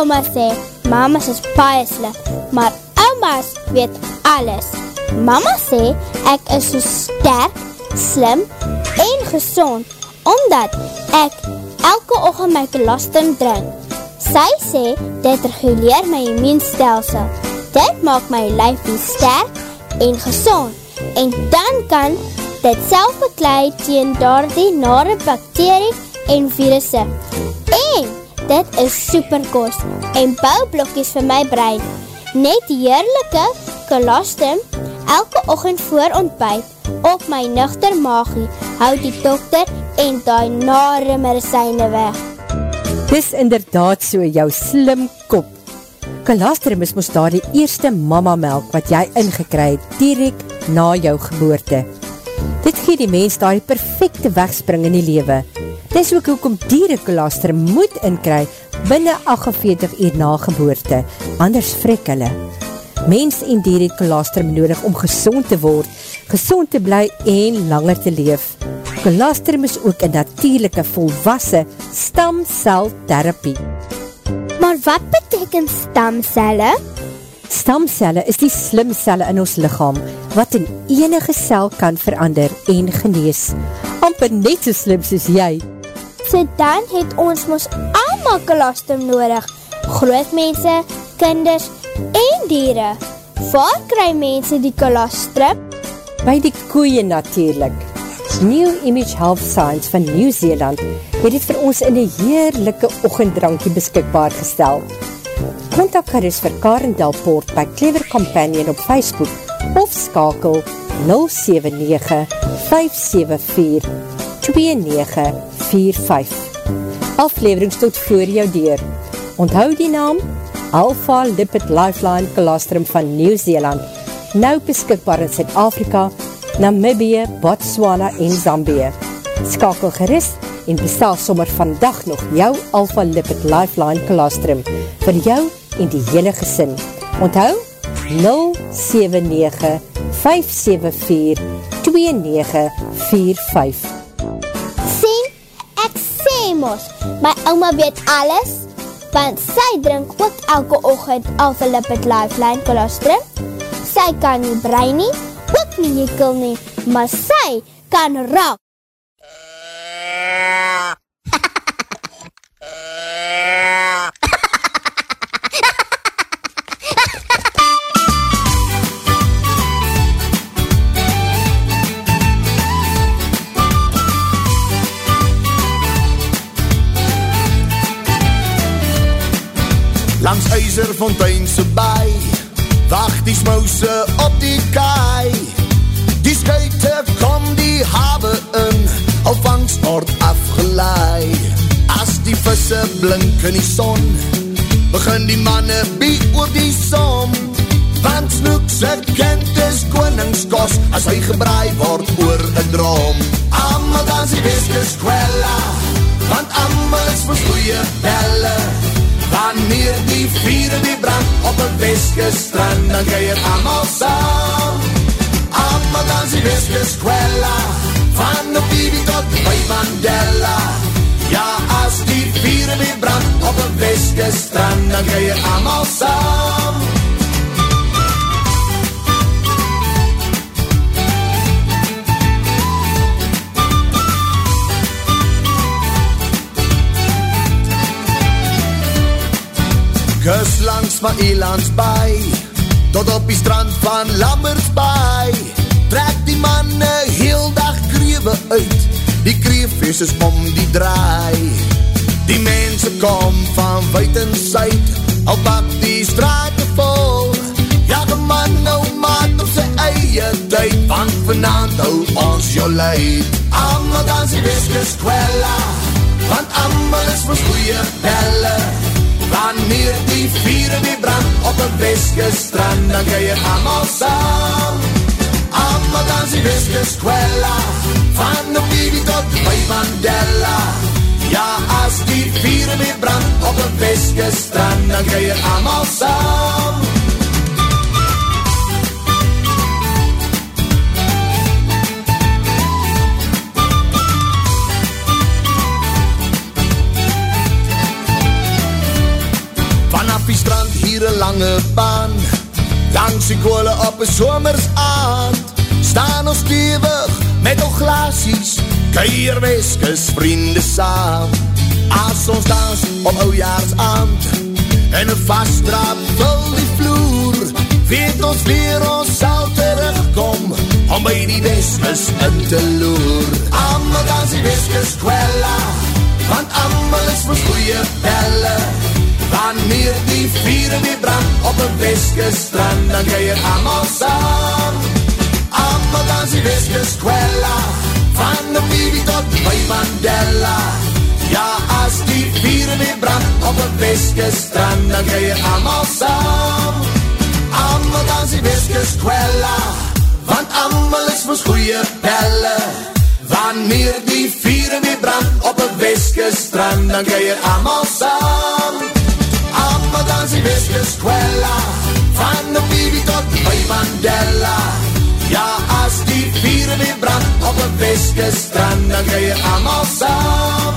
ouma sê, mamas is baie slim, maar oumas weet alles. Mama sê, ek is so sterk, slim en gezond, omdat ek elke ochtend my kolostrum drink. Sy sê, dit reguleer my immuunstelsel. Dit maak my lijf weer sterk en gezond. En dan kan dit self beklaai teen daar die nare bakterie en virusse. En dit is superkost en bouwblokkies vir my brein. Net heerlijke kolostrum elke ochend voor ontbijt op my nuchter maagie houd die dokter en die nare medicijne weg. Dis inderdaad so jou slim kop. Kalastrum is moest daar die eerste mama melk wat jy ingekry het, direct na jou geboorte. Dit gee die mens daar die perfecte wegspring in die lewe. Dis ook hoekom dieren kalastrum moet inkry binnen 48 uur na geboorte, anders vrek hulle. Mens en dier het kolostrum nodig om gezond te word, gezond te bly en langer te leef. Kolostrum is ook een natuurlijke volwassen stamceltherapie. Maar wat beteken stamcelle? Stamcelle is die slimcelle in ons lichaam, wat in enige cel kan verander en genees. Amper net so slim soos jy. So dan het ons ons allemaal kolostrum nodig. Groot mense, kinders en dieren. Waar kry mense die kolostrum? By die koeien natuurlijk. New Image Health Science van Nieuw-Zeeland het het vir ons in die heerlijke ochendrankie beskikbaar gestel. Contact gerus vir Karen Delpoort by Clever Companion op Facebook of skakel 079-574-2945. Afleverings tot voor jou deur. Onthou die naam Alpha Lipid Lifeline Colostrum van Nieuw-Zeeland, nou beskikbaar in Zuid-Afrika, Namibie, Botswana en Zambie. Skakel gerust en bestel sommer vandag nog jou Alpha Lipid Lifeline Colostrum vir jou en die hele gesin. Onthou 079-574-2945 Sien, ek sê mos, my oma weet alles, want sy drink ook elke ochend Lipid Lifeline Colostrum. Sy kan nie brein nie, ook nie jekel nie, maar sy kan raak. Langs IJzerfontein se baai Wacht die smouse op die kaai. Die skuite kom die hawe in Al vangst word afgelaai As die visse blink in die son Begin die manne bied oor die som. Want snoek se kind is koningskos As hy gebraai word oor een drom Amal dans die weeskes kwella Want amal is vir goeie belle Wanneer die vieren die brand op een weske strand, dan ga je allemaal saam. Allemaal dan die weske squella, van de Bibi tot bij Mandela. Ja, als die vieren die brand op een weske strand, dan ga je allemaal saam. Kus langs my elandsbaai Tot op die strand van Lammertsbaai Trek die manne heel dag krewe uit Die kreefjes is om die draai. Die mense kom van weit en suid Al pak die straat vol. Ja die man nou maat op sy eie tyd Want vanavond hou ons jou leid. Amal dans die weskes kwella Want amal is vir goeie belle Wanneer die vieren die brand op een weske strand, dan ga je allemaal saam. Allemaal dans die weske squella, van de Bibi tot bij Mandela. Ja, als die vieren die brand op een weske strand, dan ga je allemaal saam. Die strand hier een lange baan. Langs die koole op een somers aand. Staan ons stevig met al glaasies Keierweskes vriende saam As ons dans op oujaars aand En een vastdraad vul die vloer. Weet ons weer ons sal terugkom. Om by die weskes in te loer. Amal dans die weskes kwella. Want amal is vir goeie pelle Wanneer die vieren weer brand Op een weskes strand Dan kan je amal saam Amal dans die weskes kwella Van de baby tot by Mandela Ja, as die vieren weer brand op een weeskestrand, dan kan je allemaal saam. Allemaal dan die weeskeskwella, want allemaal is ons goeie pelle. Wanneer die vieren weer brand op een weeskestrand, dan kan je allemaal saam. Dan die weeskeskwella, van de baby tot by Mandela. Ja, as die vieren weer brand op een weeskestrand, dan kan je allemaal saam.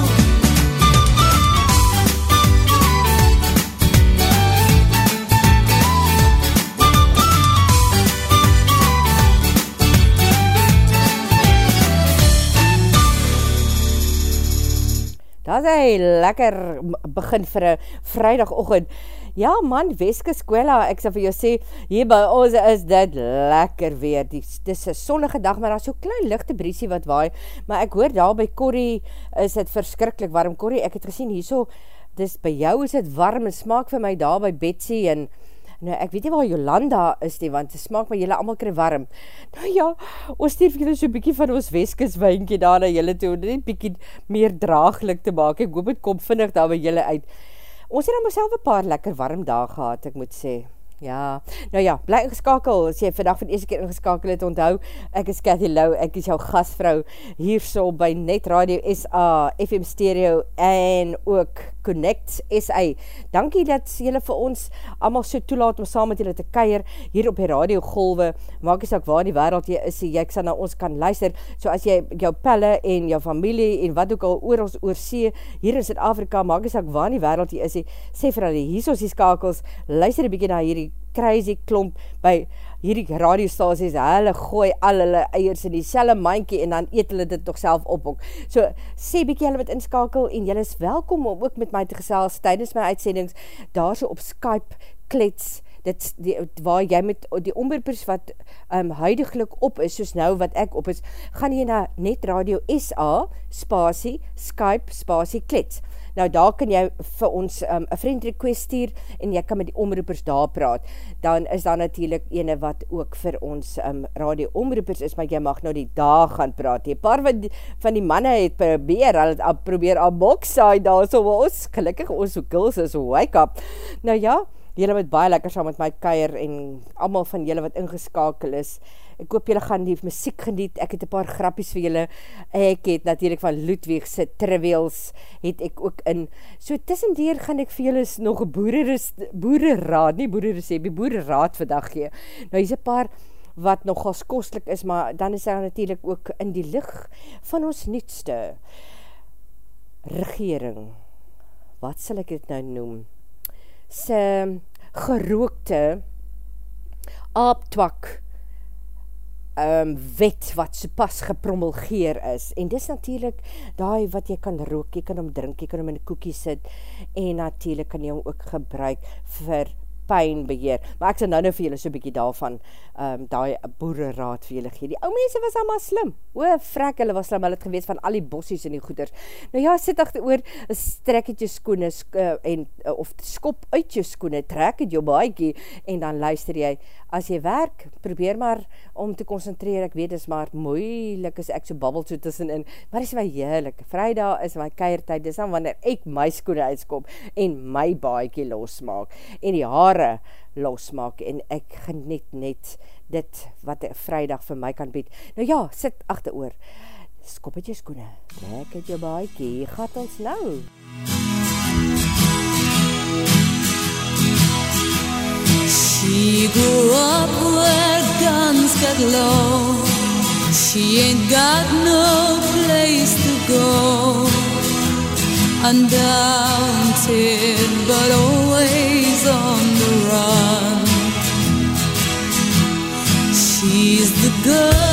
Dat is een lekker begin vir een vrijdagochtend. Ja man, Weske Skwela, ek sal vir jou sê, hier by ons is dit lekker weer. Dit is een sonnige dag, maar daar is so klein lichte briesie wat waai. Maar ek hoor daar by Corrie is dit verskrikkelijk warm. Corrie, ek het gesien hier so, dis by jou is dit warm en smaak vir my daar by Betsy en Nou, ek weet nie waar Jolanda is nie, want het smaak my jylle allemaal kry warm. Nou ja, ons stuur vir jylle so bykie van ons weskes wijnkie daar na jylle toe, om dit bykie meer draaglik te maak. Ek hoop het kom vinnig daar by jylle uit. Ons het dan myself een paar lekker warm dag gehad, ek moet sê. Ja, nou ja, bly ingeskakel, as jy vandag van eerste keer ingeskakel het, onthou, ek is Cathy Lau, ek is jou gastvrou, hier so by Net Radio SA, FM Stereo, en ook Connect SA. Dankie dat jylle vir ons allemaal so toelaat om saam met jylle te keier, hier op die radiogolwe, maak jy sak waar die wereld jy is, jy sal na ons kan luister, so as jy jou pelle en jou familie, en wat ook al oor ons oorsee, hier in Zuid-Afrika, maak jy sak waar die wereld jy is, sê vir hulle, hier is ons die skakels, luister een bykie na hierdie crazy klomp by hierdie radiostasies, hulle gooi al hulle eiers in die selle mankie en dan eet hulle dit toch self op ook. So, sê bykie hulle wat inskakel en julle is welkom om ook met my te gesels tydens my uitsendings, daar so op Skype klets, dit, die, waar jy met die omroepers wat um, huidiglik op is, soos nou wat ek op is, gaan jy na Net Radio SA, spasie, Skype, spasie, klets. Nou daar kan jy vir ons um, a friend request stuur en jy kan met die omroepers daar praat. Dan is daar natuurlijk ene wat ook vir ons um, radio omroepers is, maar jy mag nou die dag gaan praat. Die paar van die, van die manne het probeer, hulle het probeer al box saai daar, so ons, gelukkig ons kills is, wake up. Nou ja, jylle moet baie lekker saam met my keier en allemaal van jylle wat ingeskakel is. Ek hoop jylle gaan die muziek geniet, ek het een paar grappies vir jylle, ek het natuurlijk van Ludwigse trivials, het ek ook in, so tussendeer gaan ek vir jylle nog een boereraad, nie boererecept, boereraad vandag gee. Nou hier is een paar wat nogals kostelijk is, maar dan is daar natuurlijk ook in die licht van ons nietste regering. Wat sal ek dit nou noem? Sy gerookte aaptwak um, wet wat so pas gepromulgeer is. En dis natuurlijk daai wat jy kan rook, jy kan hom drink, jy kan hom in die koekie sit en natuurlijk kan jy hom ook gebruik vir pijnbeheer. Maar ek sal nou nou vir julle so bykie daarvan, um, die boereraad vir julle gee. Die ou mense was allemaal slim. O, frek, hulle was slim, hulle het gewees van al die bossies en die goeders. Nou ja, sit achter oor, trek het jou skoene, sk uh, en, uh, of skop uit jou skoene, trek het jou baiekie, en dan luister jy, as jy werk, probeer maar om te concentreer, ek weet, is maar moeilik, as ek so babbel so tussenin, maar is my heerlik, vrijdag is my keiertijd, dis dan wanneer ek my skoene uitskop, en my baiekie losmaak, en die haar jare losmaak en ek geniet net dit wat vrijdag vir my kan bied. Nou ja, sit achter oor. Skop het jou skoene, trek het jou baiekie, gaat ons nou. She grew up where guns get low. She ain't got no place to go. Undaunted, but always on the run. She's the girl.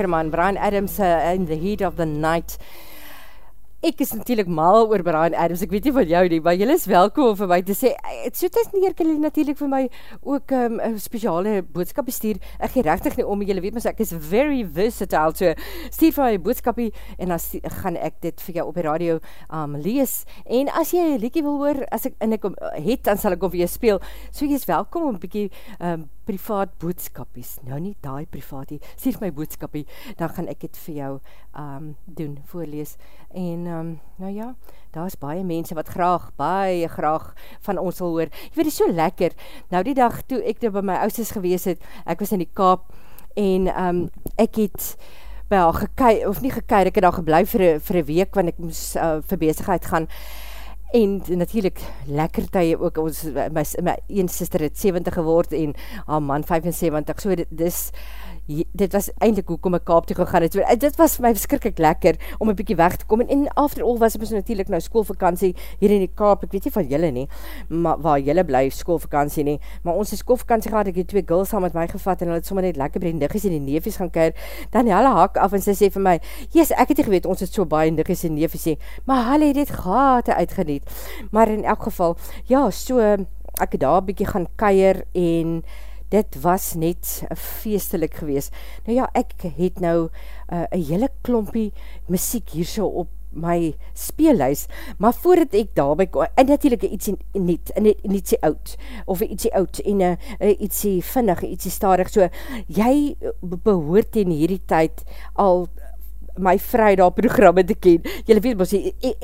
Hy lekker man, Brian Adams uh, in the heat of the night, ek is natuurlijk mal oor Brian Adams, ek weet nie van jou nie, maar jylle is welkom vir my te sê, het so tis neer kan jylle natuurlijk vir my ook um, speciale boodskap bestuur, ek gee rechtig nie om, jylle weet my, ek is very versatile, so stuur vir my boodskapie, en dan gaan ek dit vir jou op die radio um, lees, en as jy een liekie wil hoor, as ek, en ek het, dan sal ek om vir jou speel, so jy is welkom om bykie um, privaat boodskapies, nou nie die privaat, stuur my boodskapie, dan gaan ek het vir jou um, doen, voorlees, en um, nou ja, daar is baie mense wat graag, baie graag van ons wil hoor, jy weet, is so lekker, nou die dag toe ek daar by my ouders gewees het, ek was in die kaap, en um, ek het by haar gekei, of nie gekei, ek het daar geblijf vir, vir een week, want ek moes uh, vir bezigheid gaan, en natuurlijk lekker tye ook, ons, my, my een sister het 70 geword en haar man 75, so dit, dis, dit was eindelijk hoekom ek kaap toe gegaan het, so, dit was my verskrikkelijk lekker om een bykie weg te kom, en after all was het natuurlijk nou schoolvakantie hier in die kaap, ek weet nie van julle nie, maar waar julle bly schoolvakantie nie, maar ons schoolvakantie gehad, ek het twee girls saam met my gevat, en hulle het sommer net lekker by die niggies en die neefies gaan keir, dan hulle hak af, en sy sê vir my, yes, ek het nie geweet, ons het so baie niggies en neefies nie, maar hulle het dit gate uitgeniet, maar in elk geval, ja, so, ek daar bykie gaan keier, en dit was net feestelik gewees. Nou ja, ek het nou uh, een hele klompie muziek hier so op my speelhuis, maar voordat ek daarby kom, en natuurlijk ietsie niet, en ietsie oud, of ietsie oud, en uh, ietsie vinnig, ietsie starig, so, jy behoort in hierdie tyd al my vrijdag programme te ken, jylle weet ons,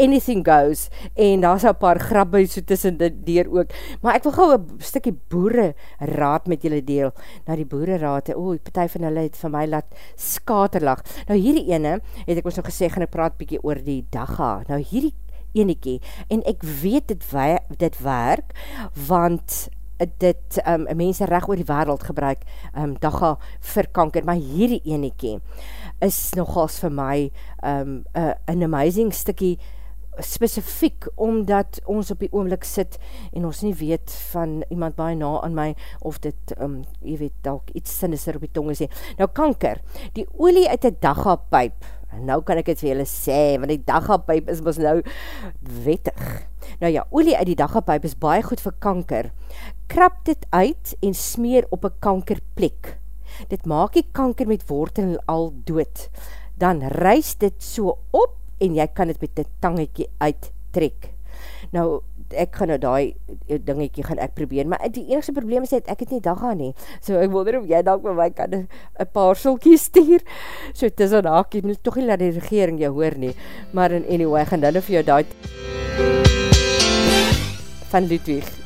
anything goes, en daar is een paar grabbe so tussen die deur ook, maar ek wil gauw een stikkie boere raad met jylle deel, nou die boere raad, o, die partij van hulle het van my laat skaterlag, nou hierdie ene, het ek ons nog gesê, gaan ek praat bykie oor die dagga, nou hierdie enekie, en ek weet dit, dit werk, want dit um, mense recht oor die wereld gebruik, um, daga vir kanker, maar hierdie eniekie is nogals vir my um, uh, an amazing stikkie specifiek, omdat ons op die oomlik sit en ons nie weet van iemand baie na aan my, of dit, um, jy weet, dalk iets sinister op die tong is. Nou, kanker, die olie uit die dagapijp, nou kan ek het vir julle sê, want die dagapijp is ons nou wettig. Nou ja, olie uit die dagapijp is baie goed vir kanker. Krap dit uit en smeer op een kankerplek. Dit maak die kanker met wortel al dood. Dan reis dit so op en jy kan dit met die tangetje uittrek. Nou, ek gaan nou die dingetje gaan ek probeer, maar die enigste probleem is dat ek het nie dag aan nie, so ek wonder of jy dan met my kan een paar sulkie stuur, so het is aan haak, jy moet toch nie laat die regering jou hoor nie, maar in anyway, gaan dan nou vir jou die van Ludwig.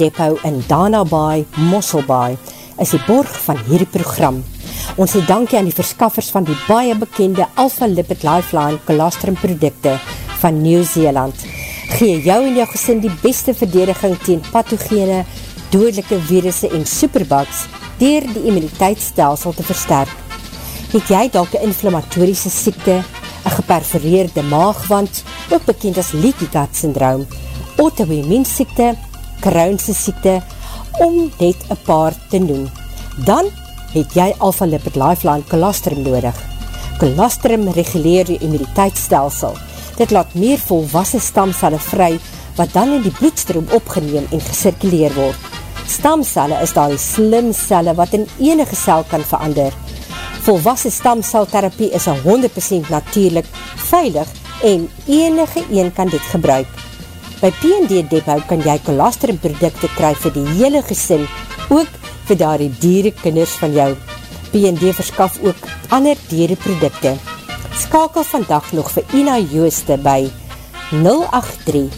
Depot in Dana Bay, Mossel Bay, is die borg van hierdie program. Ons sê dankie aan die verskaffers van die baie bekende Alpha Lipid Lifeline colostrum producte van Nieuw-Zeeland. Gee jou en jou gesin die beste verdediging teen pathogene, dodelike virusse en superbugs dier die immuniteitsstelsel te versterk. Het jy dalk een inflammatoriese siekte, een geperforeerde maagwand, ook bekend as leaky gut syndroom, auto-immuunsiekte, Crohnse siekte, om net een paar te noem. Dan het jy Alpha Lipid Lifeline colostrum nodig. Colostrum reguleer die immuniteitsstelsel. Dit laat meer volwassen stamcelle vry, wat dan in die bloedstroom opgeneem en gesirkuleer word. Stamcelle is daar die slim celle wat in enige cel kan verander. Volwassen stamceltherapie is 100% natuurlijk, veilig en enige een kan dit gebruik. By P&D Depot kan jy kolostrum producte kry vir die hele gesin, ook vir daar die dierekinders van jou. P&D verskaf ook ander diereproducte. Skakel vandag nog vir Ina Jooste by 083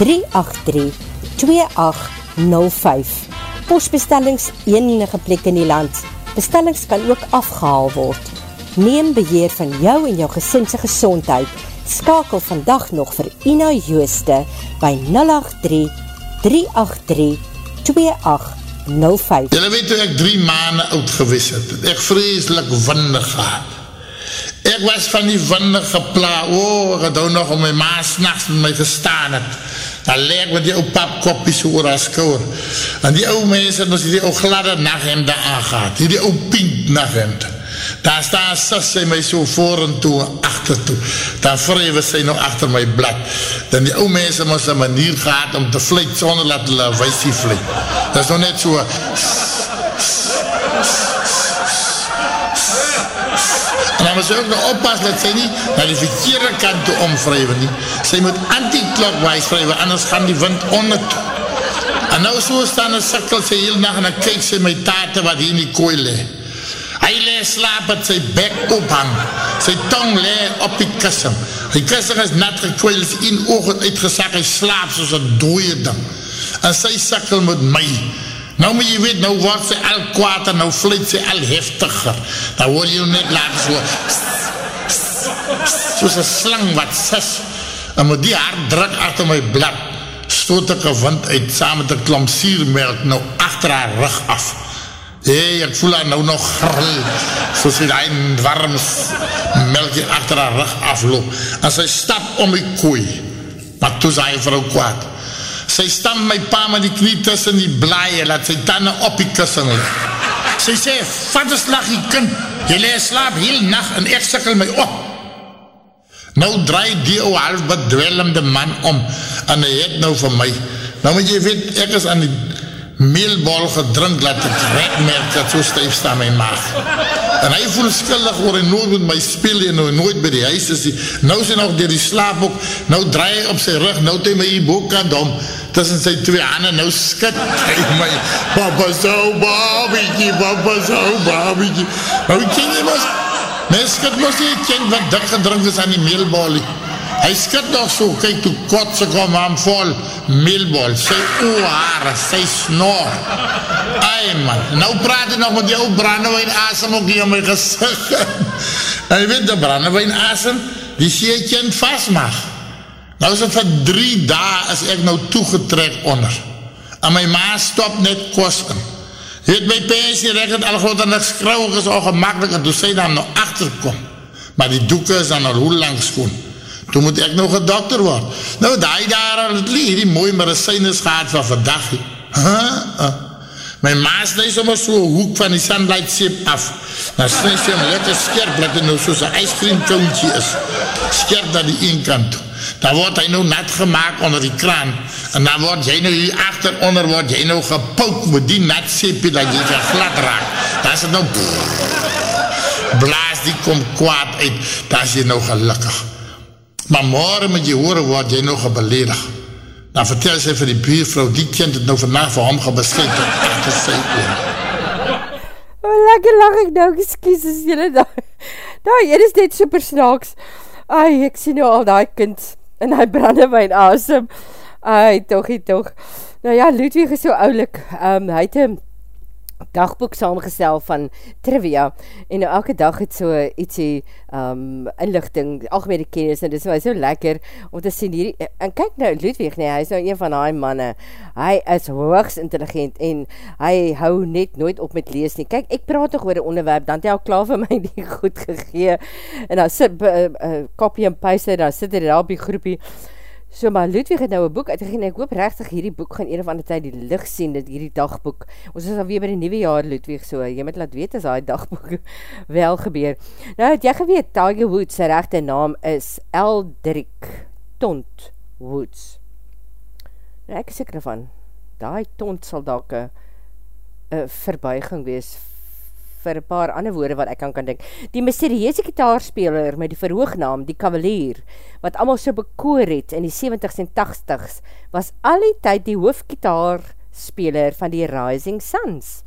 383 2805 Postbestellings enige plek in die land. Bestellings kan ook afgehaal word. Neem beheer van jou en jou gesinse gezondheid. Skakel vandag nog vir Ina Jooste by 083 383 2805 Julle weet hoe ek drie maanden oud gewis het. Ek vreselik windig gehad. Ek was van die winde gepla, o, oh, ek het nog om my ma s'nachts met my gestaan het. Dan leek met die ou papkoppies oor haar skouwer. En die ou mense het ons die ou gladde nachthemde aangaat, die die ou pink nachthemde. Daar staan sis sy my so voor en toe en achter toe. Dan vrewe sy nog achter my blad. Dan die ou mense moest een manier gehad om te vluit sonder dat hulle weisie vluit. Dat is nog net so... En dan moet sy ook nog oppas dat sy nie na die verkeerde kant toe omvrywe nie. Sy moet anti-clockwise vrywe, anders gaan die wind onder toe. En nou so staan en sikkel sy heel nacht en dan kyk sy my tate wat hier in die kooi le. Hy le slaap het sy bek ophang. Sy tong le op die kussing. Die kussing is net gekweil, is een oog uitgesak, hy slaap soos een dooie ding. En sy sikkel met my. Nou moet jy weet, nou word sy al kwaad en nou vluit sy al heftiger. Dan word jy net laat so soos een slang wat sis. En met die hart druk achter my blad, stoot ek een wind uit, saam met een klomp siermelk, nou achter haar rug af. Hey, ek voel haar nou nog gril, soos die een warm melkje achter haar rug afloop. En sy stap om die kooi, maar toe sy vrou kwaad. Sy stam my pa met die knie tussen die blaie, laat sy tanden op die kussen lig. Sy sê, wat is lag die kind, jy lees slaap heel nacht en ek sikkel my op. Nou draai die ou half bedwellende man om en hy het nou vir my. Nou moet jy weet, ek is aan die meelbal gedrink, laat ek rekmerk dat so stijf sta my maag. En hy voel skuldig oor en nooit met my speel en nou nooit by die huis is die. Nou sy nog dier die slaapboek, nou draai hy op sy rug, nou het hy my hier boekant om, tussen sy twee handen, nou skit hy my, papa so babiekie, papa so babiekie. Nou ken jy mos, mens skit mos nie, ken wat dik gedrink is aan die meelbalie. Hy skit nog so, kyk toe kotse kom aan vol meelbol, sy oorhaare, sy snor. Ai man, nou praat hy nog met jou brandewijn asem ook hier om my gezicht. en jy weet, die brandewijn asem, die sê jy kind vast mag. Nou is het vir drie dae is ek nou toegetrek onder. En my ma stop net kos in. Jy weet, my pensie recht het al groot en ek skrouwig is ongemakkelijk en toe sy dan nog achterkom. Maar die doeken is dan al hoe lang schoen toe moet ek nog een dokter word. Nou, die daar al het lie, die mooie medicijnes gehad van vandag. Huh? Uh. My ma snij soms so hoek van die sunlight seep af. Dan snij sy hem lekker skerp, dat het nou soos een ijscream koontje is. Skerp naar die een kant toe. Dan word hy nou nat gemaakt onder die kraan. En dan word jy nou hier achteronder, word jy nou gepouk met die nat seepie, dat jy vir glad raak. Dan is het nou... Blaas die kom kwaad uit, dan is jy nou gelukkig. Maar morgen moet jy hoor wat jy nog gebeledig. Dan vertel sy vir die buurvrou, die kind het nou vannacht vir hom gebesluit tot achter sy oor. Oh, lekker lach ek nou, geskies is jylle daar. Daar, jy is net super snaaks. Ai, ek sien nou al die kind in die brandewijn asem. Ai, toch, toch. Nou ja, Ludwig is so oulik. Um, hy het een dagboek saamgestel van trivia. En nou elke dag het so ietsie um, inlichting, algemene kennis en dit is my so lekker om te sien hierdie, en kyk nou Ludwig nie, hy is nou een van die manne. Hy is hoogst intelligent en hy hou net nooit op met lees nie, kyk ek praat toch oor die onderwerp, dan het hy al klaar vir my die goed gegee. En dan sit uh, uh, kopie en paste, dan sit hy daar op die groepie So, maar Ludwig het nou een boek uitgegeen, ek hoop rechtig hierdie boek gaan een of ander tyd die licht sien, dit hierdie dagboek. Ons is alweer by die nieuwe jaar, Ludwig, so, jy moet laat weet as die dagboek wel gebeur. Nou, het jy geweet, Tiger Woods, sy rechte naam is Eldrick Tont Woods. Nou, ek is seker van, die tont sal dalk een verbuiging wees vir een paar ander woorde wat ek kan kan denk. Die mysterieuze kitaarspeler met die verhoognaam, die kavalier, wat allemaal so bekoor het in die 70s en 80s, was al die tyd die hoofdkitaarspeler van die Rising Suns.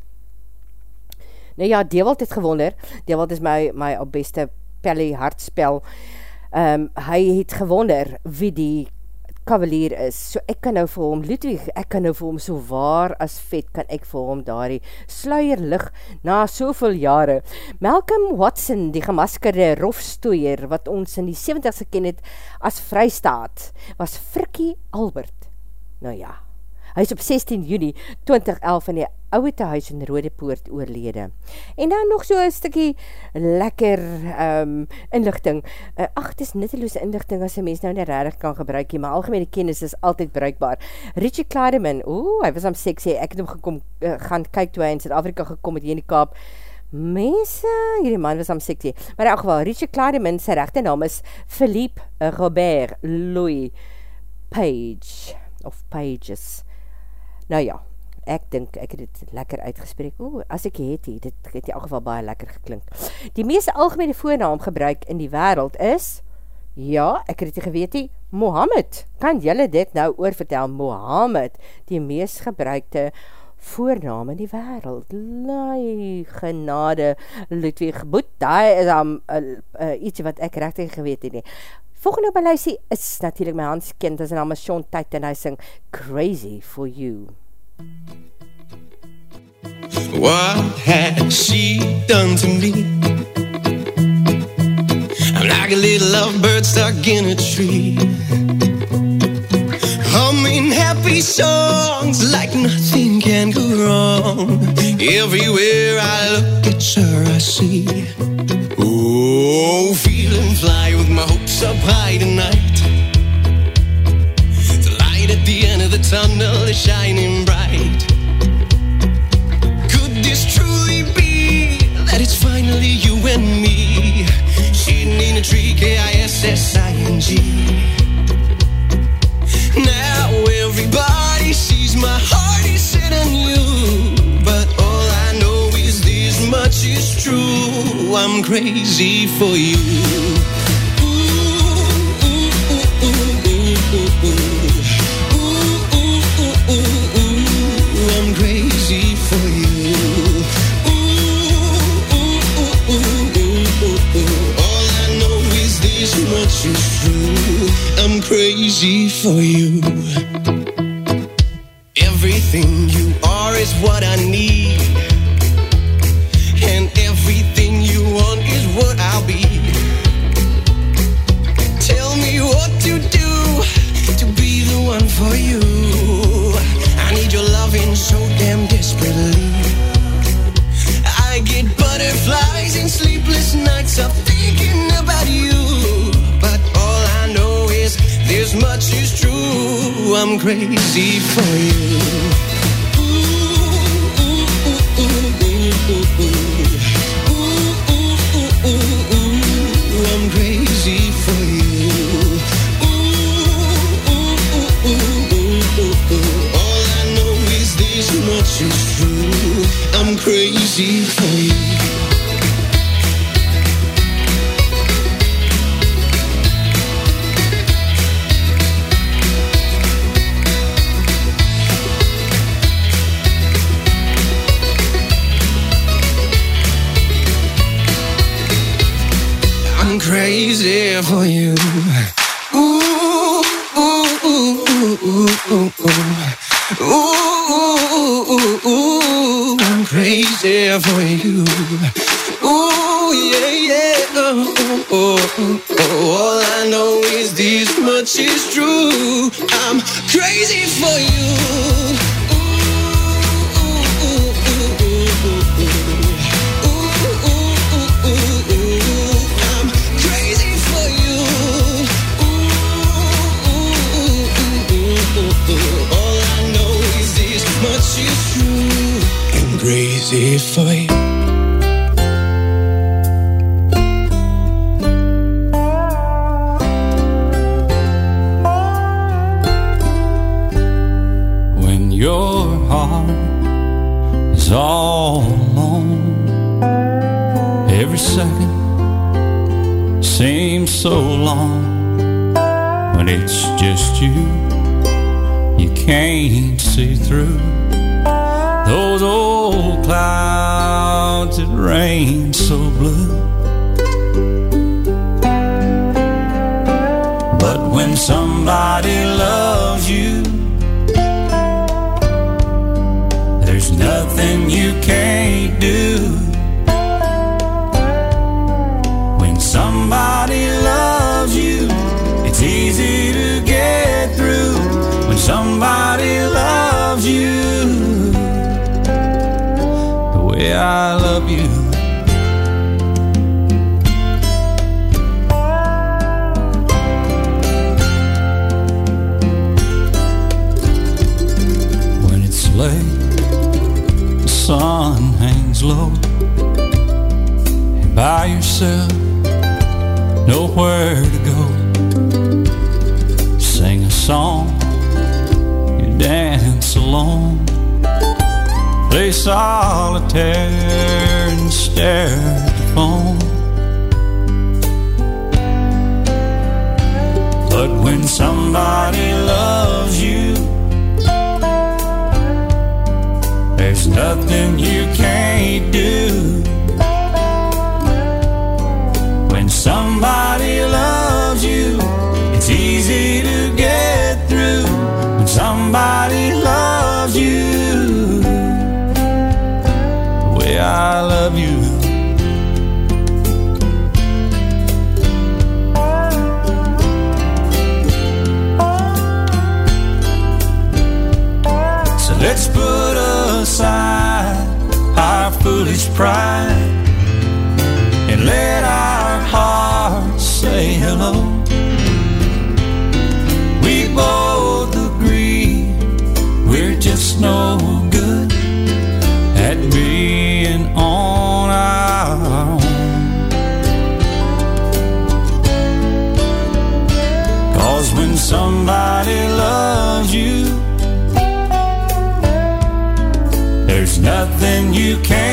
Nou ja, Dewald het gewonder, Dewald is my, my beste Pelly hartspel, um, hy het gewonder wie die kavalier is, so ek kan nou vir hom, Ludwig, ek kan nou vir hom so waar as vet, kan ek vir hom daar die sluier lig na soveel jare. Malcolm Watson, die gemaskerde rofstoeier, wat ons in die 70s geken het as vrystaat, was Frikkie Albert. Nou ja, hy is op 16 juni 2011 in die ouwe tehuis in Rodepoort oorlede. En dan nog so een stikkie lekker um, inlichting. Uh, ach, het is nitteloose inlichting as een mens nou nie rarig kan gebruik, maar algemene kennis is altyd bruikbaar. Richie Klademan, oeh, hy was am sexy, ek het hom gekom, uh, gaan kyk toe hy in Zuid-Afrika gekom hier in die kaap. Mense, hierdie man was am sexy. Maar in geval, Richie Klademan, sy rechte naam is Philippe Robert Louis Page, of Pages. Nou ja, ek dink, ek het dit lekker uitgespreek, o, as ek het dit het in geval baie lekker geklink. Die meeste algemene voornaam gebruik in die wereld is, ja, ek het dit geweet Mohammed. Kan jylle dit nou oorvertel, Mohammed, die meest gebruikte voornaam in die wereld. Lai, genade, Ludwig Boet, daar is am, uh, uh, iets wat ek rechtig geweet nie. Volgende op my luisie is natuurlijk my handskind, as in naam is Sean Tite, en hy sing Crazy for You. What has she done to me? I'm like a little lovebird stuck in a tree. Humming happy songs like nothing can go wrong. Everywhere I look, it's her I see. Oh, feeling fly with my hopes up high tonight. The tunnel is shining bright. Could this truly be that it's finally you and me. Sitting in a tree, K-I-S-S-I-N-G. Now everybody sees my heart is set on you. But all I know is this much is true. I'm crazy for you. Is true. I'm crazy for you. Everything you are is what I need. Crazy for pride and let our hearts say hello. We both agree we're just no good at being on our own. Cause when somebody loves you, there's nothing you can't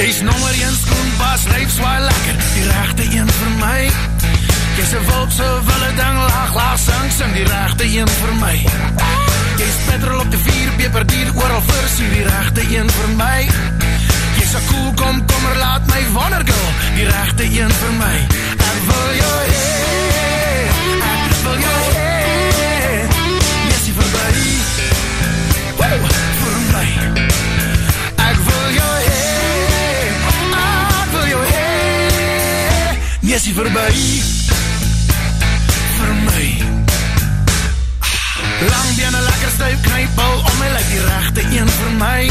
Jy's nommer 1 skoenpas, lyf swaai lekker, die regte een vir my. Jy's 'n wolkse wille ding, lag, lag, sing, sing die regte een vir my. Jy's petrol op die vier, peper dier, ooral versie, die rechte een vir my. Jy's a cool, kom, kom er, laat my wonder girl, die rechte een vir my. Ek wil jou hee, Jessie vir my, vir my. Lang been een lekker stuip knypel om my lyk die rechte een vir my.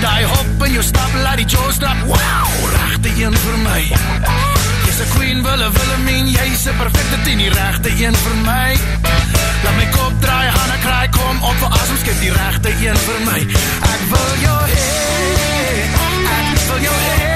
Die hop in jou stap, laat die jaw strap, wow, rechte een vir my. Jy's a queen, wille, wille meen, jy's a perfecte tien, die rechte een vir my. Laat my kop draai, handen kraai, kom op vir asem, skip die rechte een vir my. Ek wil jou hee, ek wil jou hee Jy's hier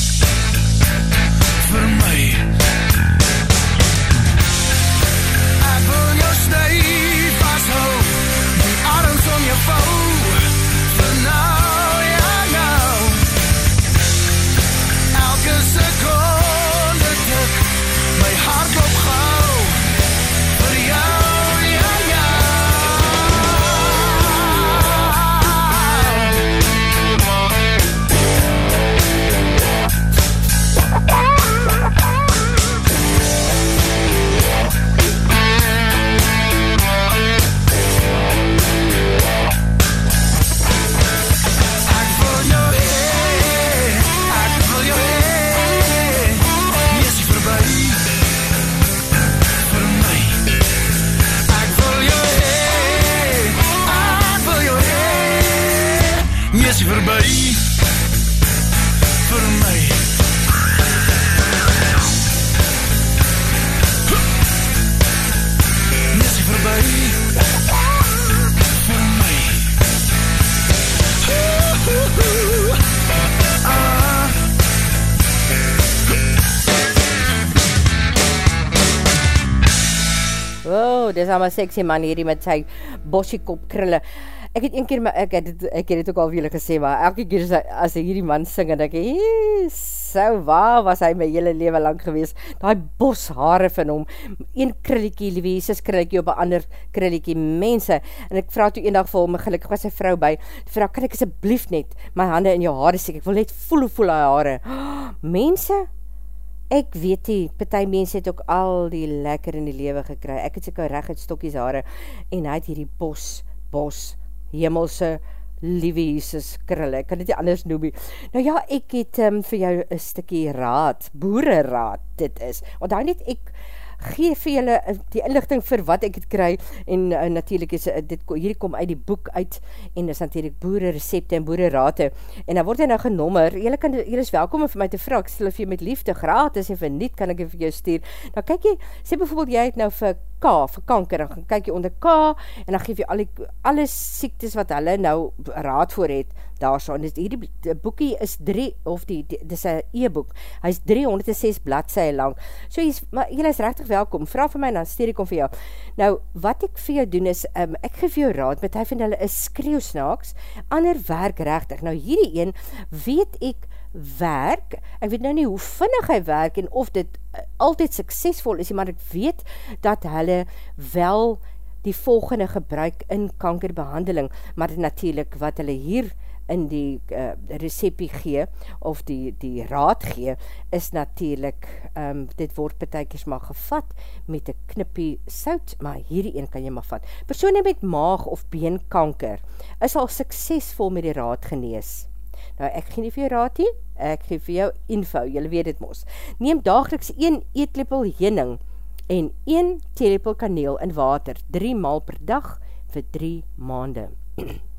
dis al maar sexy man hierdie met sy bossie kop krille. Ek het een keer, maar ek het, ek het het ook al vir julle gesê, maar elke keer as, as hierdie man sing, en ek, so waar was hy my hele leven lang gewees, die bos haare van hom, een krilliekie, lieve Jesus krilliekie op een ander krilliekie, mense, en ek vraag toe een dag vir hom, gelukkig was sy vrou by, vraag, kan ek asjeblief net my hande in jou haare sê, ek wil net voel voel hy haare, oh, mense, ek weet die, partij mense het ook al die lekker in die lewe gekry, ek het sy recht uit stokkies haare, en hy het hierdie bos, bos, hemelse liewe Jesus krille, ek kan dit nie anders noem nie. Nou ja, ek het um, vir jou een stikkie raad, boere raad dit is, want daar net ek gee vir julle eh, die inlichting vir wat ek het kry, en uh, natuurlijk is uh, dit, hierdie kom uit die boek uit, en is natuurlijk boere recepte en boere rate, en dan word hy nou genommer, julle, kan, julle is welkom om vir my te vraag, stel vir jy met liefde gratis, en vir niet kan ek vir jou stuur, nou kyk jy, sê bijvoorbeeld jy het nou vir K, vir kanker, dan kyk jy onder K, en dan geef jy al die, alle siektes wat hulle nou raad voor het, daar so, en dit, hierdie boekie is 3, of die, die dit is een e-boek, hy is 306 bladseie lang, so jy is, maar jy is rechtig welkom, vraag vir my, dan steer ek om vir jou. Nou, wat ek vir jou doen is, um, ek geef jou raad, met hy vind hulle is skreeuwsnaaks, ander werk rechtig, nou hierdie een, weet ek, werk, ek weet nou nie hoe vinnig hy werk en of dit uh, altyd suksesvol is, maar ek weet dat hulle wel die volgende gebruik in kankerbehandeling, maar natuurlijk wat hulle hier in die uh, recepie gee, of die, die raad gee, is natuurlijk, um, dit word betekers maar gevat met een knippie sout, maar hierdie een kan jy maar vat. Persoon met maag of beenkanker is al suksesvol met die raad genees. Nou, ek gee nie vir jou raad nie, ek gee vir jou info, jylle weet het mos. Neem dageliks 1 eetlepel jening en 1 teelepel kaneel in water, 3 maal per dag vir 3 maande.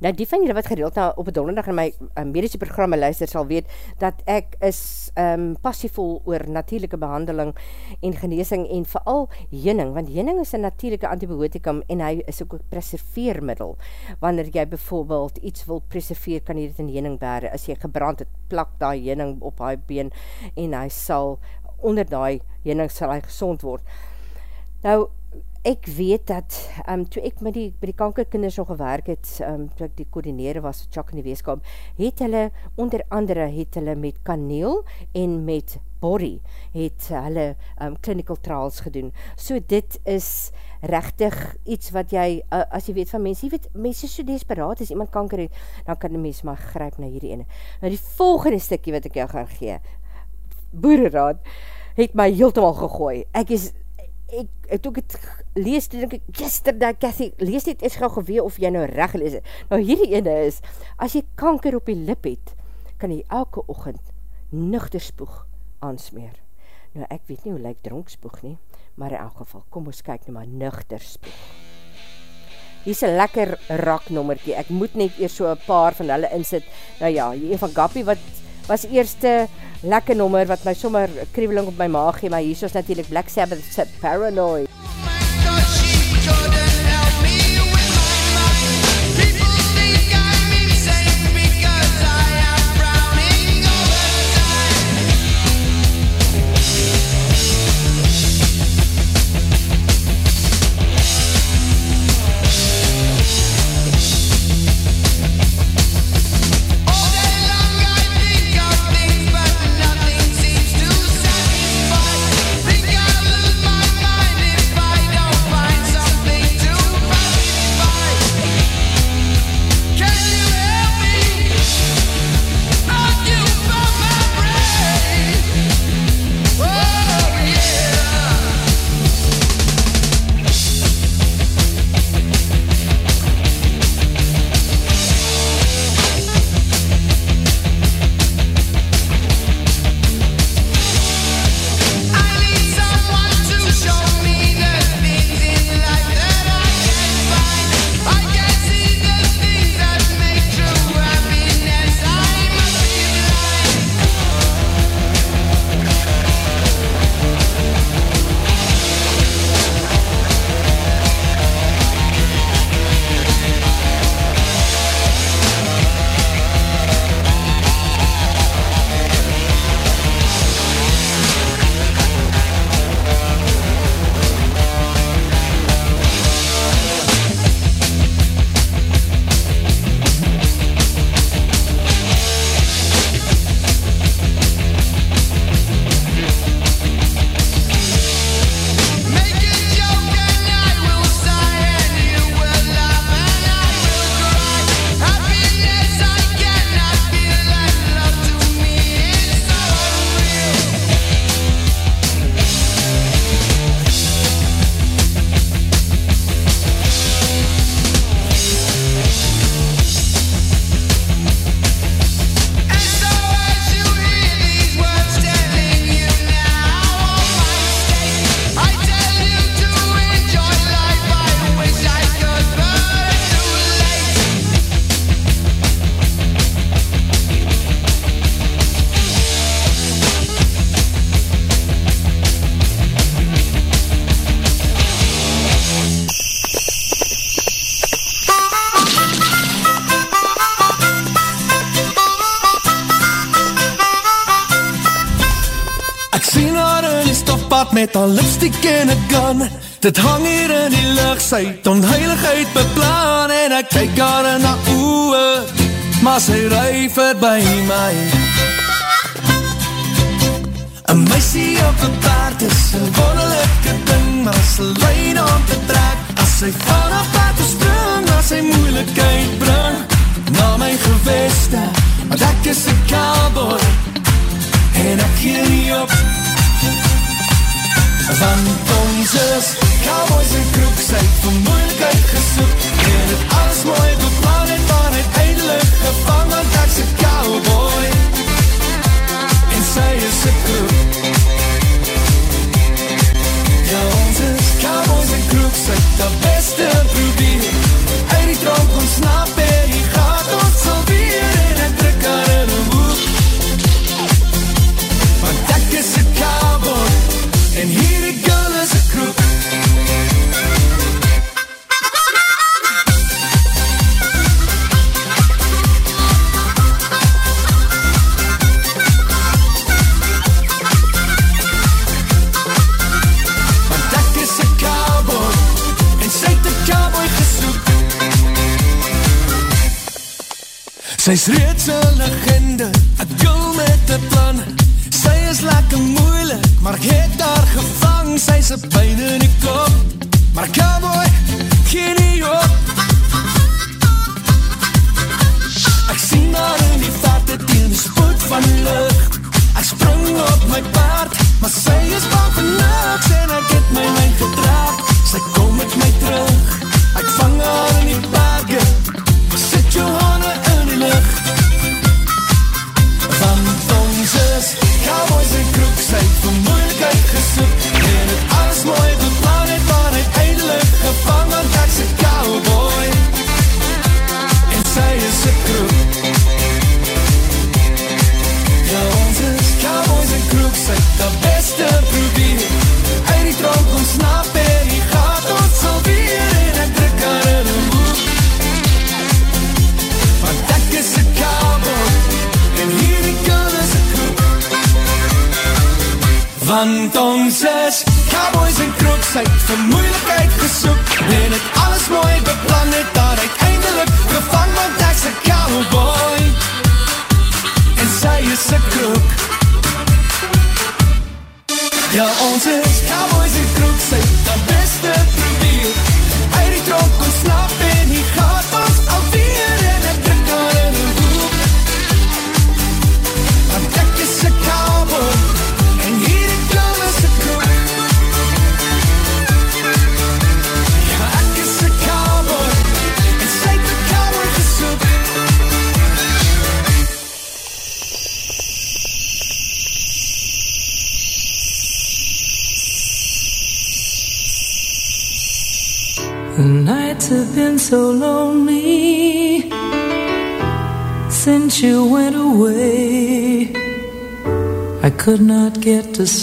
Nou die van julle wat gereeld nou op 'n donderdag in my uh, mediese programme luister sal weet dat ek is um, passievol oor natuurlike behandeling en genesing en veral heuning want heuning is 'n natuurlike antibiotikum en hy is ook 'n preserveermiddel. Wanneer jy byvoorbeeld iets wil preserveer kan jy dit in heuning bære. As jy gebrand het, plak daai heuning op daai been en hy sal onder daai heuning sal hy gesond word. Nou ek weet dat, um, toe ek met die, met die kankerkinders nog gewerk het, um, toe ek die koordineer was, Chuck in die weeskap, het hulle, onder andere, het hulle met kaneel en met borrie, het hulle um, clinical trials gedoen. So dit is rechtig iets wat jy, uh, as jy weet van mense, jy weet, mense is so desperaat, as iemand kanker het, dan kan die mens maar grijp na hierdie ene. Nou die volgende stikkie wat ek jou gaan gee, boereraad, het my heeltemaal gegooi. Ek is, ek, ek, toe ek het lees, toe denk ek, yesterday, Cathy, lees dit is gauw gewee of jy nou recht lees het. Nou hierdie ene is, as jy kanker op die lip het, kan jy elke ochend nuchter spoeg aansmeer. Nou ek weet nie hoe lyk dronkspoeg nie, maar in elk geval, kom ons kyk nou maar nuchter spoeg. Hier is een lekker raknommerkie, ek moet net eers so een paar van hulle insit. Nou ja, hier een van Gappie wat was eerste lekker nommer wat my sommer kriebeling op my maag gee, maar hier is natuurlijk Black Sabbath se Paranoid. Dit hang hier in die lug, sy het onheiligheid beplan en ek kyk haar in haar oë, maar sy ry verby my. 'n Meisie op 'n paard is 'n wonderlike ding, maar sy lyn om te trek. As sy van haar paard spring, dan sy moeilikheid bring na my geweste. Want ek is 'n cowboy en ek gee nie op nie. Want ons is cowboys en kroeks uit vir moeilijkheid gesoek En het alles mooi beplan en waarheid. uit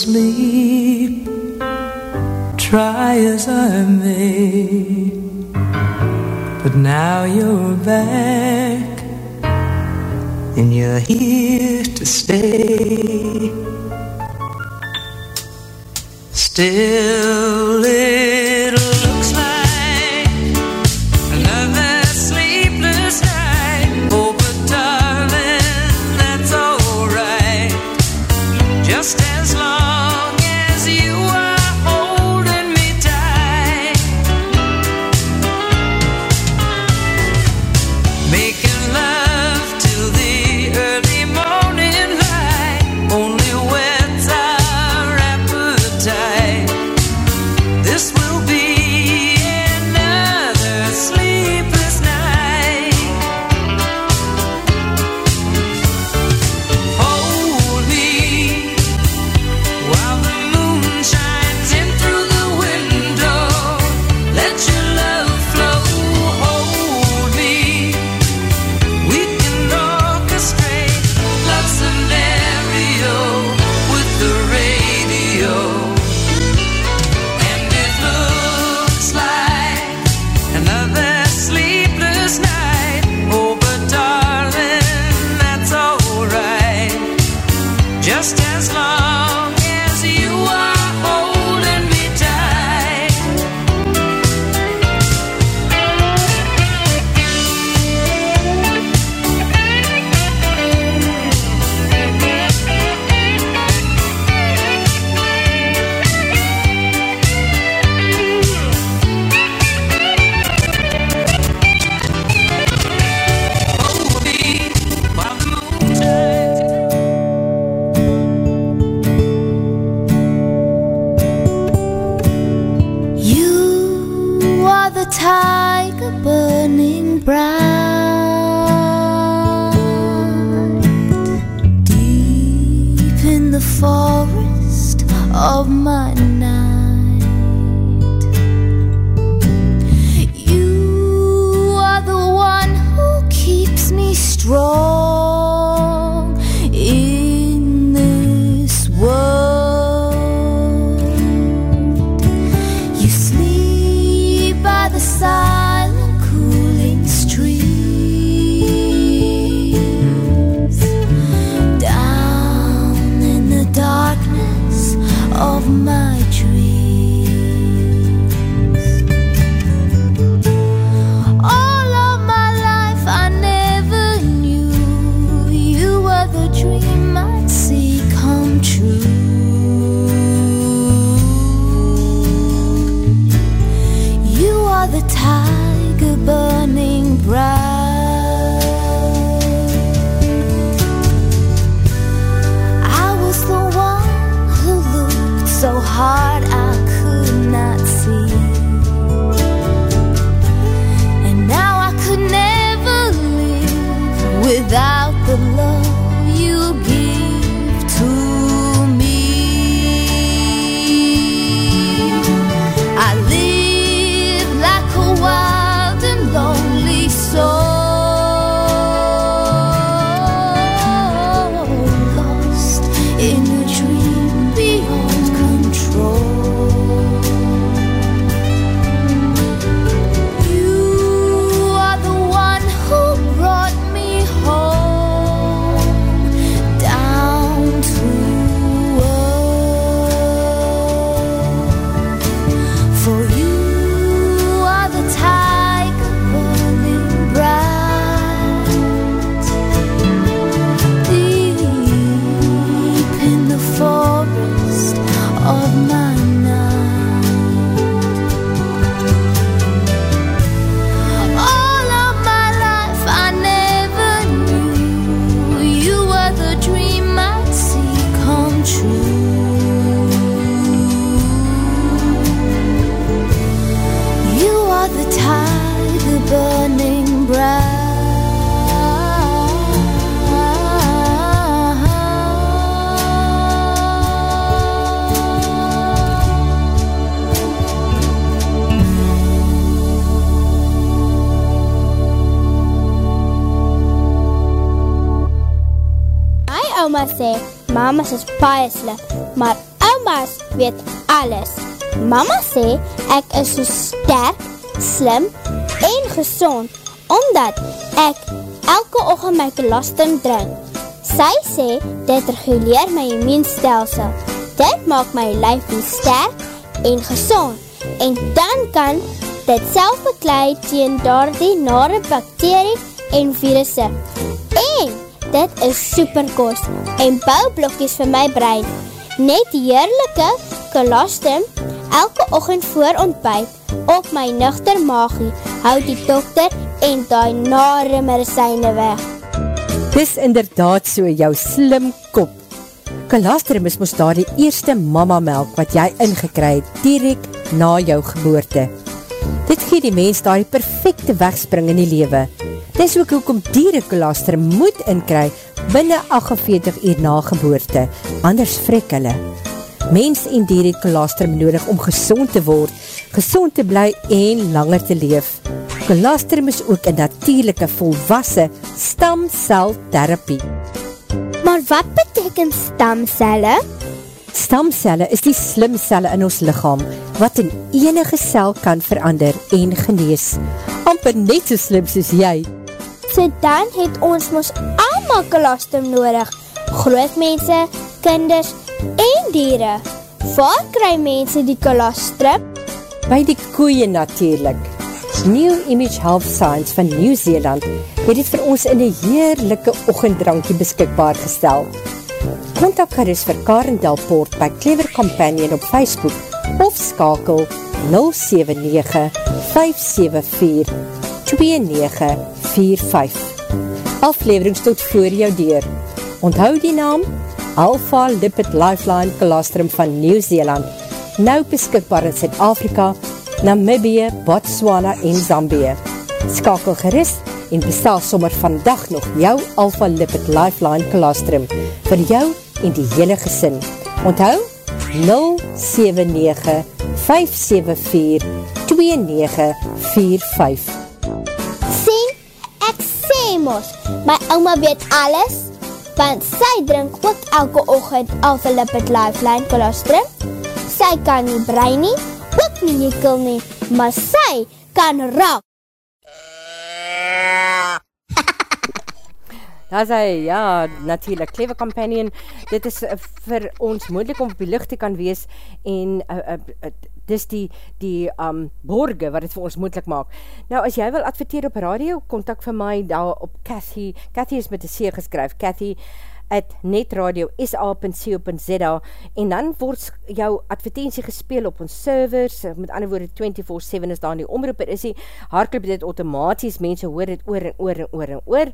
sleep, try as I may. But now you're back, and you're here to stay. Still My ouma sê, mamas is baie slim, maar oumas weet alles. Mama sê, ek is so sterk, slim en gezond, omdat ek elke ochtend my kolostrum drink. Sy sê, dit reguleer my immuunstelsel. Dit maak my lijf weer sterk en gezond. En dan kan dit self beklei teen daar die nare bakterie en virusse. En dit is superkos en bouwblokkies vir my brein. Net heerlijke kolostrum elke ochend voor ontbijt op my nuchter maagie hou die dokter en die nare medicijne weg. Dis inderdaad so jou slim kop. Colostrum is moest daar die eerste mama melk wat jy ingekry het, direct na jou geboorte. Dit gee die mens daar die perfecte wegspring in die lewe. Dis ook hoekom dieren colostrum moet inkry binnen 48 uur na geboorte, anders vrek hulle. Mens en dier het colostrum nodig om gezond te word, gezond te bly en langer te leef. Colostrum is ook een natuurlijke volwassen stamceltherapie. Maar wat beteken stamcelle? Stamcelle is die slimcelle in ons lichaam, wat in enige cel kan verander en genees. Amper net so slim soos jy. So dan het ons mos allemaal kolostrum nodig. Groot mense, kinders en dieren. Waar kry mense die kolostrum? By die koeie natuurlijk. New Image Health Science van Nieuw-Zeeland het dit vir ons in die heerlijke ochendrankie beskikbaar gestel. Contact gerust vir Karen Delpoort by Clever Companion op Facebook of skakel 079-574-2945. Afleverings tot voor jou deur. Onthou die naam Alpha Lipid Lifeline Colostrum van Nieuw-Zeeland, nou beskikbaar in Zuid-Afrika, Namibie, Botswana en Zambie. Skakel gerust en bestel sommer vandag nog jou Alpha Lipid Lifeline Colostrum vir jou en die hele gesin. Onthou, 079-574-2945 Sien, ek sê mos, my ouma weet alles, want sy drink ook elke ochend Alpha Lipid Lifeline kolostrum. Sy kan nie brein nie, ook nie jekel nie, maar sy kan raak. Daar is hy, ja, natuurlijk, Clever Companion, dit is uh, vir ons moeilijk om op die lucht te kan wees, en uh, uh, uh, dis die, die um, borge wat het vir ons moeilijk maak. Nou, as jy wil adverteer op radio, contact vir my daar op Cathy, Cathy is met die C geskryf, Cathy, at netradio.sa.co.za en dan word jou advertentie gespeel op ons servers, met ander woorde 24-7 is daar in die omroeper is die, hartklip dit automatisch, mense hoor dit oor en oor en oor en oor.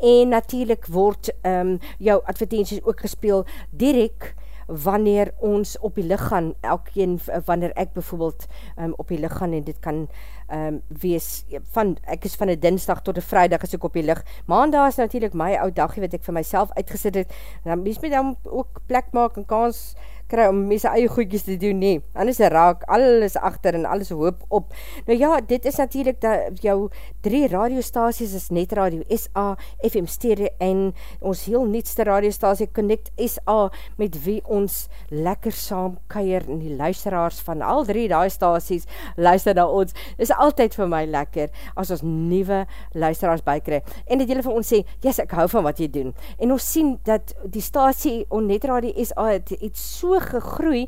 En natuurlijk word um, jou advertenties ook gespeel direct wanneer ons op die licht gaan, elkeen, wanneer ek bijvoorbeeld um, op die licht gaan en dit kan um, wees, van, ek is van een dinsdag tot een vrijdag is ek op die licht, maandag is natuurlijk my oud dagje wat ek vir myself uitgesit het, en dan mis my dan ook plek maak en kans kry om sy eie goedjes te doen, nee, anders raak alles achter en alles hoop op. Nou ja, dit is natuurlijk dat jou drie radiostaties is Net Radio SA, FM Stereo en ons heel nietste radiostasie Connect SA, met wie ons lekker saam keier en die luisteraars van al drie die stasies luister na ons. Is altyd vir my lekker as ons nieuwe luisteraars bykry. En dat julle vir ons sê, yes, ek hou van wat jy doen. En ons sien dat die stasie on Net Radio SA het iets so gegroei,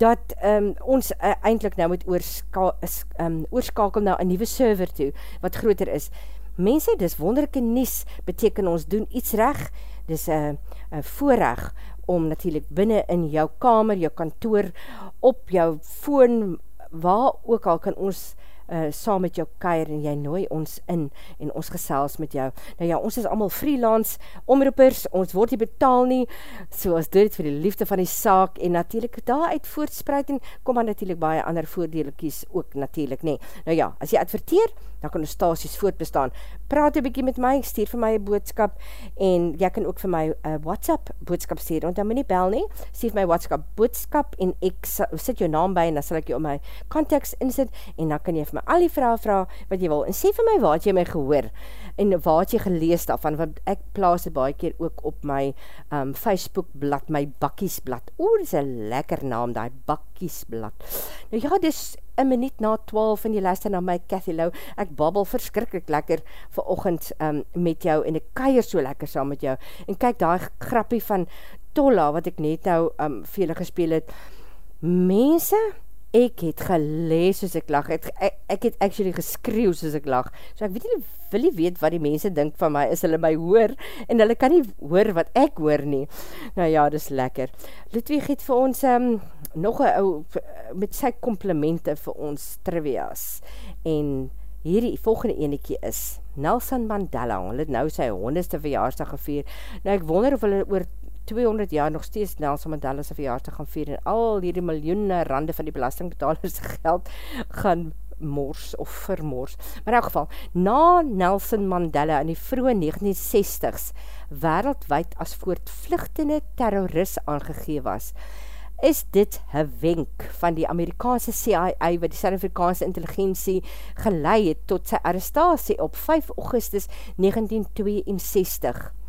dat um, ons uh, eindelijk nou moet oorska, um, oorskakel na een nieuwe server toe, wat groter is. Mense, dis wonderlijke nies, beteken ons doen iets reg, dis een uh, uh, voorrecht om natuurlijk binnen in jou kamer, jou kantoor, op jou phone, waar ook al kan ons uh, saam met jou keir en jy nooi ons in en ons gesels met jou. Nou ja, ons is allemaal freelance omroepers, ons word nie betaal nie, so as dit vir die liefde van die saak en natuurlijk daaruit voortspreid en kom maar natuurlijk baie ander voordelikies ook natuurlijk nie. Nou ja, as jy adverteer, dan kan ons stasies voortbestaan. Praat een bykie met my, stuur vir my een boodskap en jy kan ook vir my uh, WhatsApp boodskap stuur, want dan moet nie bel nie, stuur my WhatsApp boodskap en ek sit jou naam by en dan sal ek jou op my context insit en dan kan jy vir my my al die vraag vraag wat jy wil, en sê vir my wat jy my gehoor, en wat jy gelees daarvan, want ek plaas het baie keer ook op my um, Facebook blad, my bakkiesblad, oor, dit is een lekker naam, die bakkiesblad. Nou ja, dit is een minuut na 12 en jy luister na my Cathy Lou, ek babbel verskrikkelijk lekker vir ochend um, met jou, en ek keier so lekker saam met jou, en kyk daar grappie van Tolla, wat ek net nou um, vir julle gespeel het, mense, ek het gelees soos ek lag, ek, ek, ek het actually geskreeuw soos ek lag, so ek weet nie, wil nie weet wat die mense dink van my, is hulle my hoor, en hulle kan nie hoor wat ek hoor nie, nou ja, dis lekker, Ludwig het vir ons um, nog een ou, met sy complimente vir ons trivia's, en hierdie volgende enekie is, Nelson Mandela, hulle het nou sy honderdste verjaarsdag gevier, nou ek wonder of hulle oor 200 jaar nog steeds Nelson Mandela se verjaarsdag gaan vier en al hierdie miljoene rande van die belastingbetalers geld gaan mors of vermors. Maar in elk geval, na Nelson Mandela in die vroege 1960s wereldwijd as voortvluchtende terrorist aangegeef was, is dit een wenk van die Amerikaanse CIA wat die Suid-Afrikaanse intelligentie geleid het tot sy arrestatie op 5 augustus 1962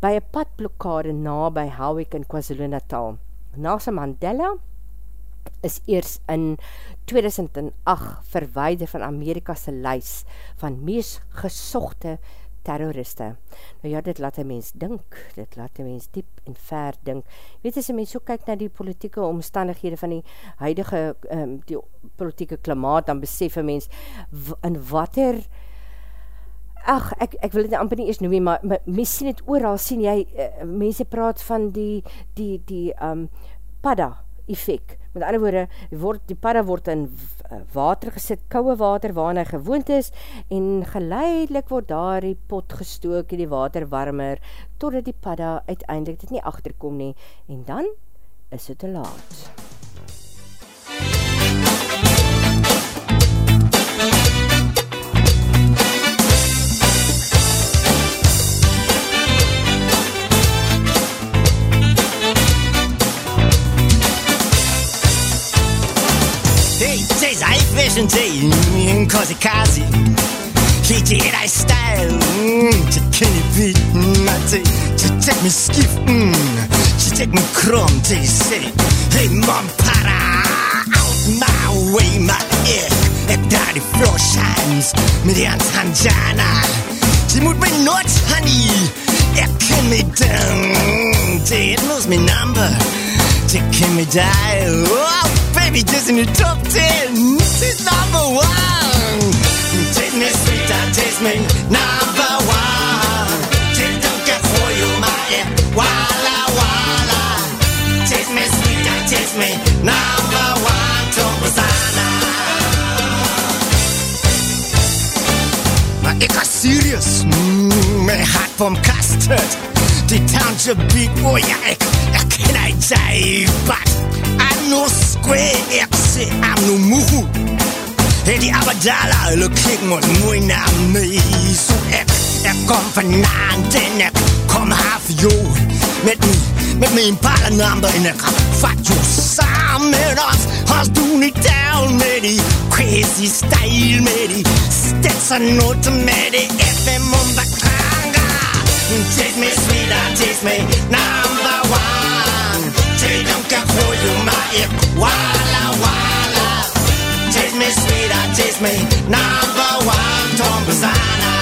by een padblokkade na by Howick in KwaZulu-Natal. Nelson Mandela is eers in 2008 verweide van Amerikase lys van mees gesochte terroriste. Nou ja, dit laat een mens dink, dit laat een mens diep en ver dink. Weet as een mens so kyk na die politieke omstandighede van die huidige um, die politieke klimaat, dan besef een mens in wat ach, ek, ek wil dit amper nie eers noem, maar, maar mens sien het ooral, sien jy, uh, mense praat van die, die, die um, padda effect, met ander woorde, word, die padda word in water gesit, kouwe water, waarin hy gewoond is, en geleidelik word daar die pot gestook, die water warmer, totdat die padda uiteindelik dit nie achterkom nie, en dan is het te laat. Hey, vision til did GTI style. Mm, til Kenny Beat. Mm, til me skiff, mm, skiften til me chrome. til se Hey mom para. Out my way my egg at daddy floor shines. Me de hans hanjana. Til mod not honey. Jeg call me down, det er et number taking me down. Oh, baby, just in the top ten. She's number one. Take me sweeter, taste me number one. Take don't get for you, my ear. Walla walla. Taste me sweeter, taste me number one. Tombazana. Maar ik was serious. Mm, mijn hart van custard. Die township beat, oh ja, ik, ik ken hij jij, but I'm no square, ik zeg, I'm no moe. Hey, die abadala, hulle kyk mos mooi na my. So ek, ek kom vanavond en ek kom half jou. Met my, met my impala number en ek vat jou saam met ons. Ons doen it down met die crazy style, met die Stetson noten, met die FM on bakanga. Taste me sweeter, taste me number one. Take un cajuyo ma ik wala wala Taste me sweet, I taste me. Number one Tom Bazana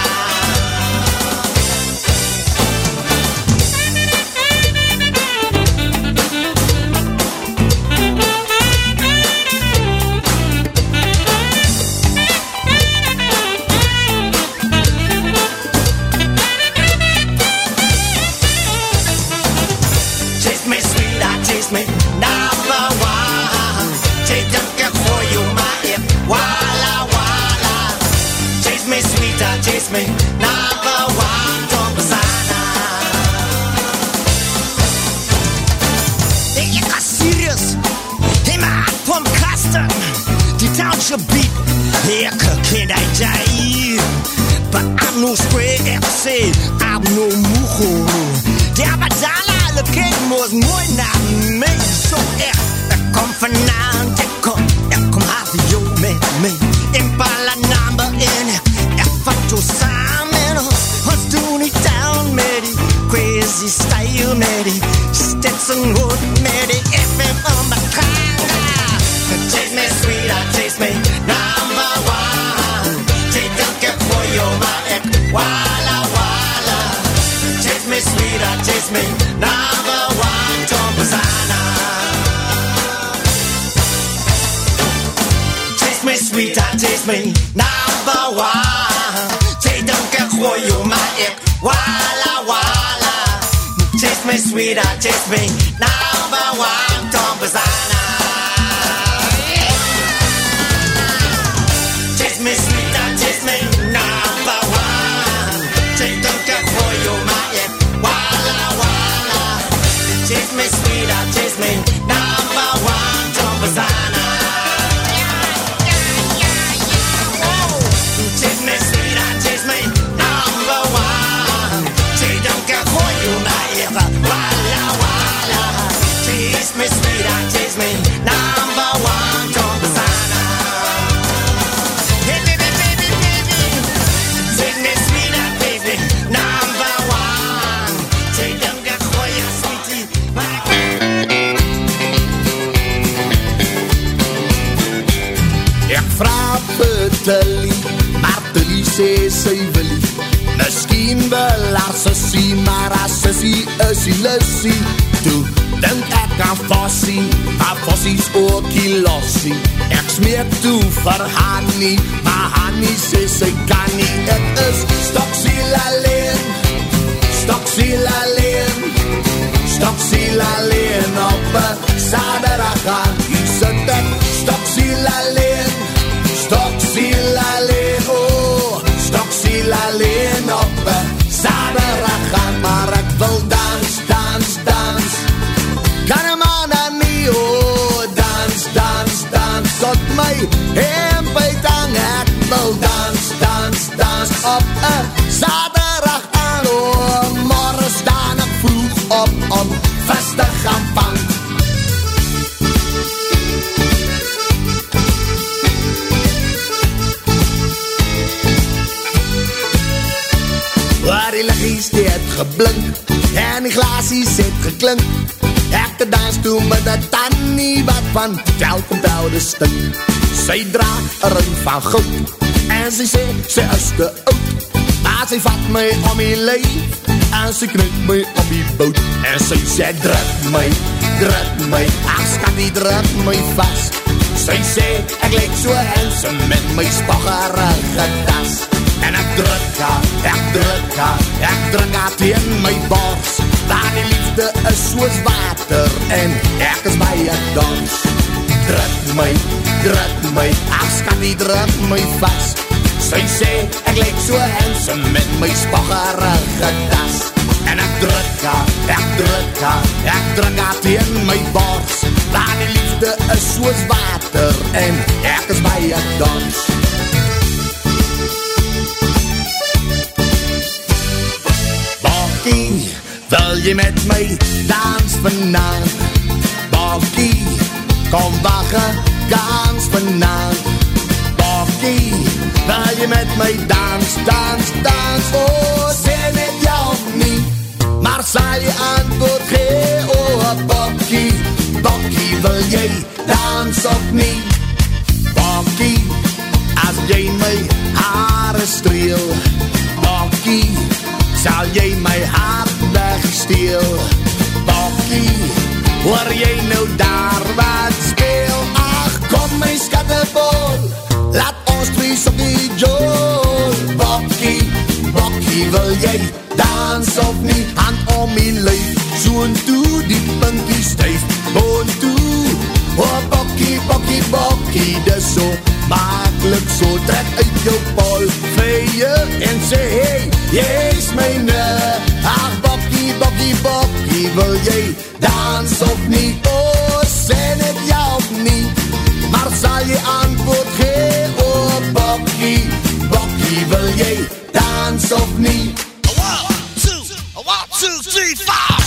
die lissie. Toe dink ek aan Fossie, maar Fossie's ook die lossie. Ek smeek toe vir Hannie, maar Hannie sê sy kan geblink. En die glaasies het geklink. Ek te dans toe met die tannie Wat van tel kom tel de stink Sy draag een ring van goud En sy sê, sy is te oud. Maar sy vat my om die lijf En sy knik my op die boot. En sy sê, druk my, druk my Ach skatie, druk my vast Sy sê, ek lyk so handsome Met my spaggerige tas En ek druk haar, ek druk haar, ek druk haar teen my bors. Daar die liefde is soos water en ek is by een dans. Druk my, druk my, ach skat die druk my vast Sy sê, ek lyk so handsome met my spaggerige tas. En ek druk haar, ek druk haar, ek druk haar teen my bors. Daar die liefde is soos water en ek is by een dans wil jy met my dans vanavond? Bakkie, kom wakke, kans vanavond. Bakkie, wil jy met my dans, dans, dans? Oh, sê net ja of nie, maar sal jy antwoord gee? Oh, Bakkie, Bakkie, wil jy dans of nie? Bakkie, as jy my haare streel, Bakkie, sal jy my hart wegsteel? Bakkie, hoor jy nou daar wat speel? Ach, kom my skattebol Laat ons twee sokkie jol Bakkie, Bakkie, wil jy dans of nie Hand om my lijf, zoen toe die pinkie stuif. Boon toe, oh Bakkie, Bakkie, Bakkie Dis so makkelijk, so trek uit jou pol Veie en sê hey Jy is myne, ach bokkie, bokkie, bokkie Wil jy dans of nie, oh sê net ja of nie Maar sal jy antwoord gee, oh bokkie, bokkie Wil jy dans of nie A one, two, a one, two, three, four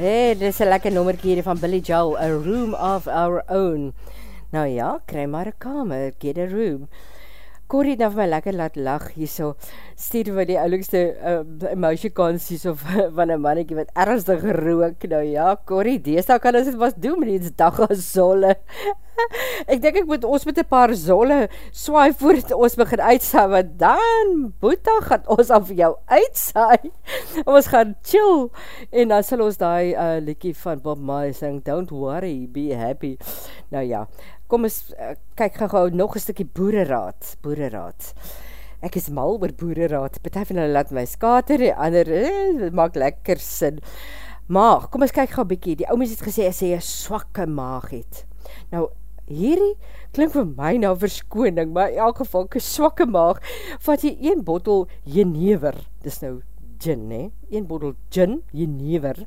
dit is een lekker nommerkie hier van Billy Joel, A Room of Our Own. Nou ja, kry maar een kamer, get a room. Corrie nou vir my lekker laat lach hier so, stuur my die oulikste uh, emoticons hier so van een mannetjie wat ernstig rook. Nou ja, Corrie, deesdaal kan ons het was doen met die dag as zolle. ek denk ek moet ons met een paar zolle swaai voordat ons begin uitsaai, want dan, boeta, gaan ons af jou uitsaai. ons gaan chill, en dan sal ons die uh, liekie van Bob Marley sing, don't worry, be happy. Nou ja, kom ons, uh, kyk gauw gauw nog een stukkie boereraad, boereraad. Ek is mal oor boereraad, betek van hulle laat my skater, die ander, eh, maak lekker sin. Maag, kom ons kyk gauw bykie, die oumies het gesê, as hy een swakke maag het. Nou, hierdie klink vir my nou verskoning, maar in elk geval, ek swakke maag, vat jy een bottel jenever, dis nou gin, ne? een bottel gin, jenever,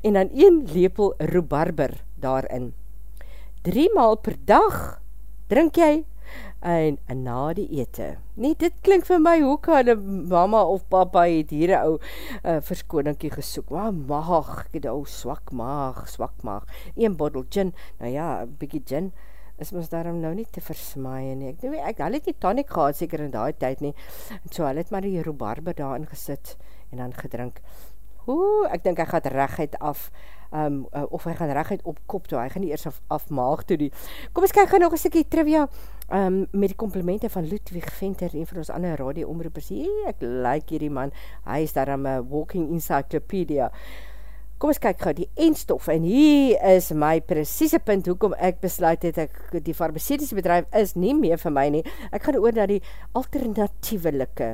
en dan een lepel rhubarber daarin. Drie maal per dag drink jy en, en na die ete. Nee, dit klink vir my, hoe kan mama of papa het hier een ou uh, verskoningkie gesoek? Maar maag, ek het ou swak maag, swak maag. Een bottle gin, nou ja, bykie gin, is ons daarom nou nie te versmaaie nie. Ek, ek, ek het die tonic gehad seker in die tyd nie. En so hy het maar die rhubarber daarin gesit en dan gedrink. Oeh, ek dink hy gaat recht af, um, uh, of hy gaan recht op kop toe, hy gaan nie eers af, af maag toe die. Kom eens kyk, gaan nog een stukkie trivia um, met die complimente van Ludwig Venter, een van ons ander radio omroepers. Hey, ek like hierdie man, hy is daar aan my walking encyclopedia. Kom eens kyk gauw, die eendstof, en hier is my precieze punt, hoekom ek besluit het, ek, die farmaceutische bedrijf is nie meer vir my nie, ek gaan oor na die alternatievelike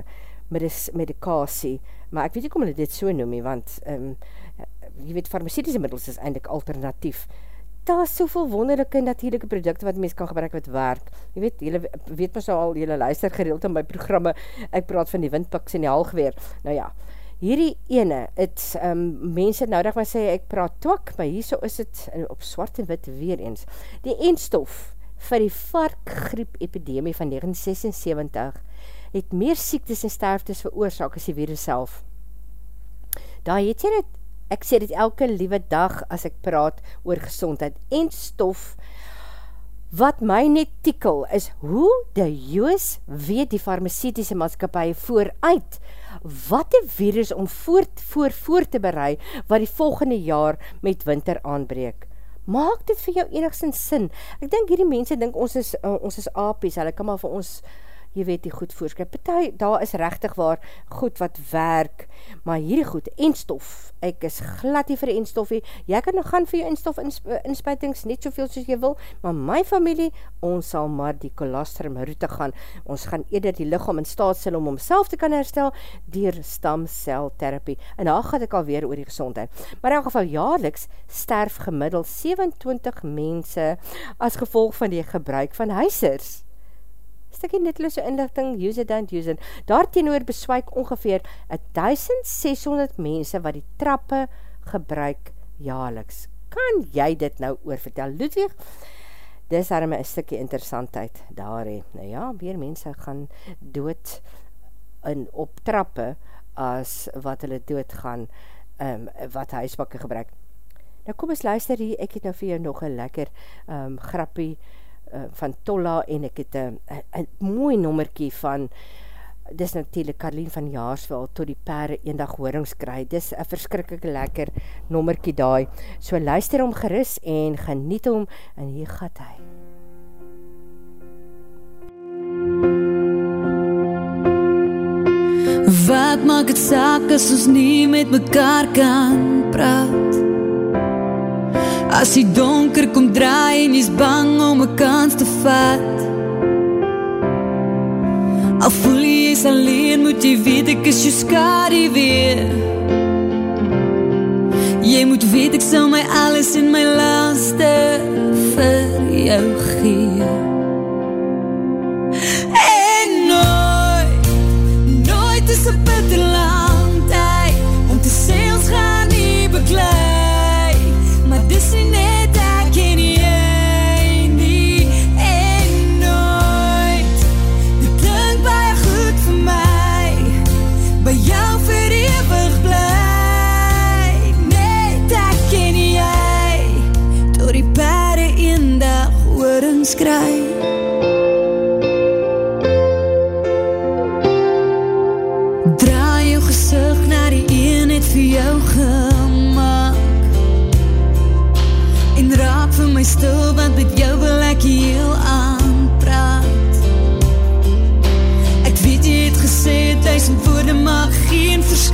medikasie, maar ek weet nie kom hulle dit so noem nie, want, um, jy weet, farmaceutische middels is eindelijk alternatief, daar is soveel wonderlijke natuurlijke producte wat mens kan gebruik wat werk. Jy weet, jylle weet my so al, jylle luister gereeld in my programme, ek praat van die windpiks en die halgeweer. Nou ja, hierdie ene, het um, mense nou dat my sê, ek praat twak, maar hier so is het op zwart en wit weer eens. Die eendstof vir die varkgriep epidemie van 1976 het meer siektes en sterftes veroorzaak as die virus self. Daar het jy dit, ek sê dit elke liewe dag as ek praat oor gezondheid en stof, Wat my net tikkel is hoe die Joos weet die farmaceutiese maatskapie vooruit wat die virus om voort, voor voor te berei wat die volgende jaar met winter aanbreek. Maak dit vir jou enigszins sin. Ek denk hierdie mense denk ons is, uh, ons is apies, hulle kan maar vir ons jy weet die goed voorskryf. Partij, daar is rechtig waar goed wat werk, maar hierdie goed, enstof, ek is glad nie vir die enstofie, jy kan nog gaan vir jou enstof inspuitings, net soveel soos jy wil, maar my familie, ons sal maar die kolostrum route gaan, ons gaan eerder die lichaam in staat sal om homself te kan herstel, dier stamceltherapie, en daar gaat ek alweer oor die gezondheid. Maar in geval, jaarliks sterf gemiddeld 27 mense as gevolg van die gebruik van huisers stikkie netloose inlichting, use it, don't use it. Daarteenoor beswaik ongeveer 1600 mense wat die trappe gebruik jaarliks. Kan jy dit nou oorvertel? Ludwig, dis daarom een stikkie interessantheid daar he. Nou ja, weer mense gaan dood in, op trappe as wat hulle dood gaan um, wat huisbakke gebruik. Nou kom ons luister hier, ek het nou vir jou nog een lekker um, grappie uh, van Tolla en ek het een mooi nommerkie van dis natuurlijk Karleen van Jaarsveld tot die pere eendag hoorings kry. Dis een verskrikkelijk lekker nommerkie daai. So luister om geris en geniet om en hier gaat hy. Wat maak het saak as ons nie met mekaar kan praat As die donker kom draai en jy's bang om 'n kans te vat. Al voel jy jy's alleen, moet jy weet ek is jou skadu weer. Jy moet weet ek sal my alles in my laaste vir jou gee. En nooit, nooit is 'n bitter lang tyd om te sê ons gaan nie beklei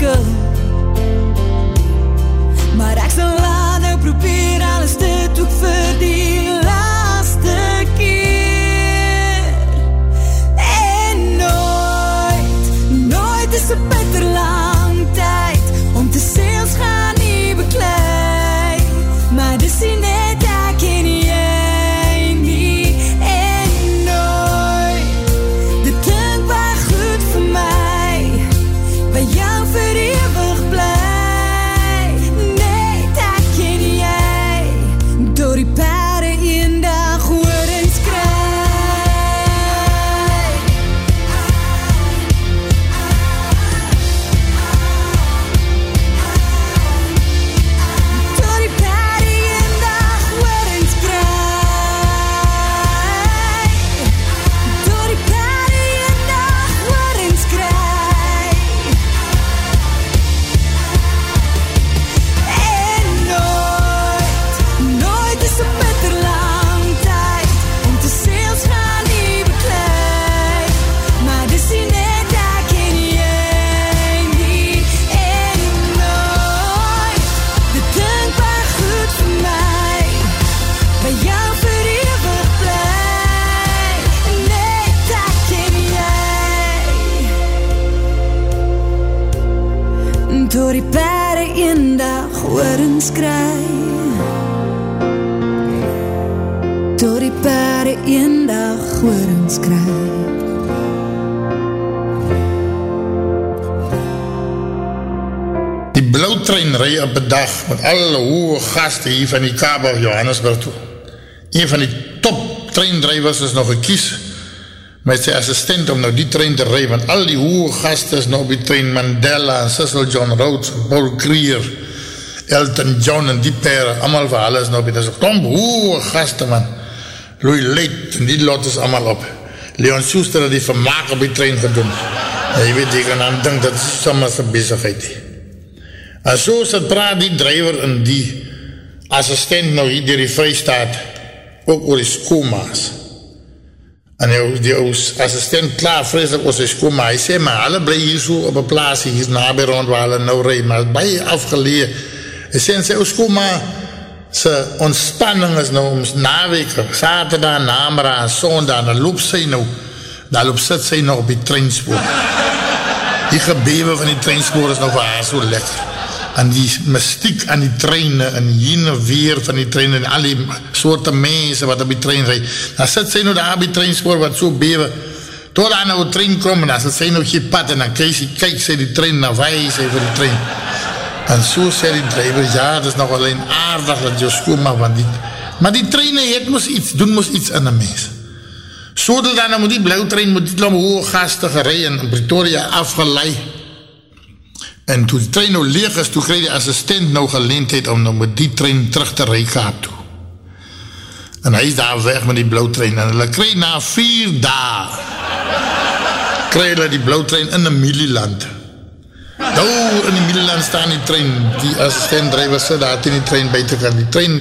good. Op een dag met alle hoge gasten hier van die Kabe of Johannesburg toe. Een van die top treindrijvers is nog gekies met sy assistent om nou die trein te rij, want al die hoge gasten is nou die trein Mandela, Cecil John Rhodes, Paul Creer, Elton John en die pere, allemaal is nou op die, dis een klomp hoge gasten man. Louis Leit en die lot is allemaal op. Leon Schuster het die vermaak op die trein gedoen. En jy weet, jy kan aan dink, dat is sommer sy bezigheid die. En so sit praat die driver en die assistent nou hier dier die vrystaat ook oor die skoolmaas. En die, die assistent klaar vreselik oor sy skoolmaas. Hy sê, maar hulle bly hier so op een plaas hier nabij rond waar hulle nou rij, maar baie afgeleed. Hy sê, en sy skoolmaas sy ontspanning is nou om naweek, saterdag, namera en sondag, dan loop sy nou, dan loop sit sy nou op die treinspoor. Die gebewe van die treinspoor is nou vir haar so lekker en die mystiek aan die treine en hier en weer van die treine en al die soorte mense wat op die trein rijd dan sit sy nou daar op die treinspoor wat so bewe tot daar nou die trein kom en dan sit sy nou geen pad en dan kyk sy, kyk sy die trein na waai sy vir die trein. En so sê die driver ja, dit is nog alleen aardig dat jou skoon mag want die, maar die treine het moes iets, doen moes iets in die mens. So dat dan moet die blauw trein moet die klom hoge gasten gerei en Pretoria afgeleid En toe die trein nou leeg is, toe kreeg die assistent nou geleendheid om nou met die trein terug te toe. En hy is daar weg met die blauw trein en hulle kreeg na vier dae kreeg hulle die blauw trein in die Mililand. Nou in die Mililand staan die trein, die assistent driver sit daar in die trein buiten kan. Die trein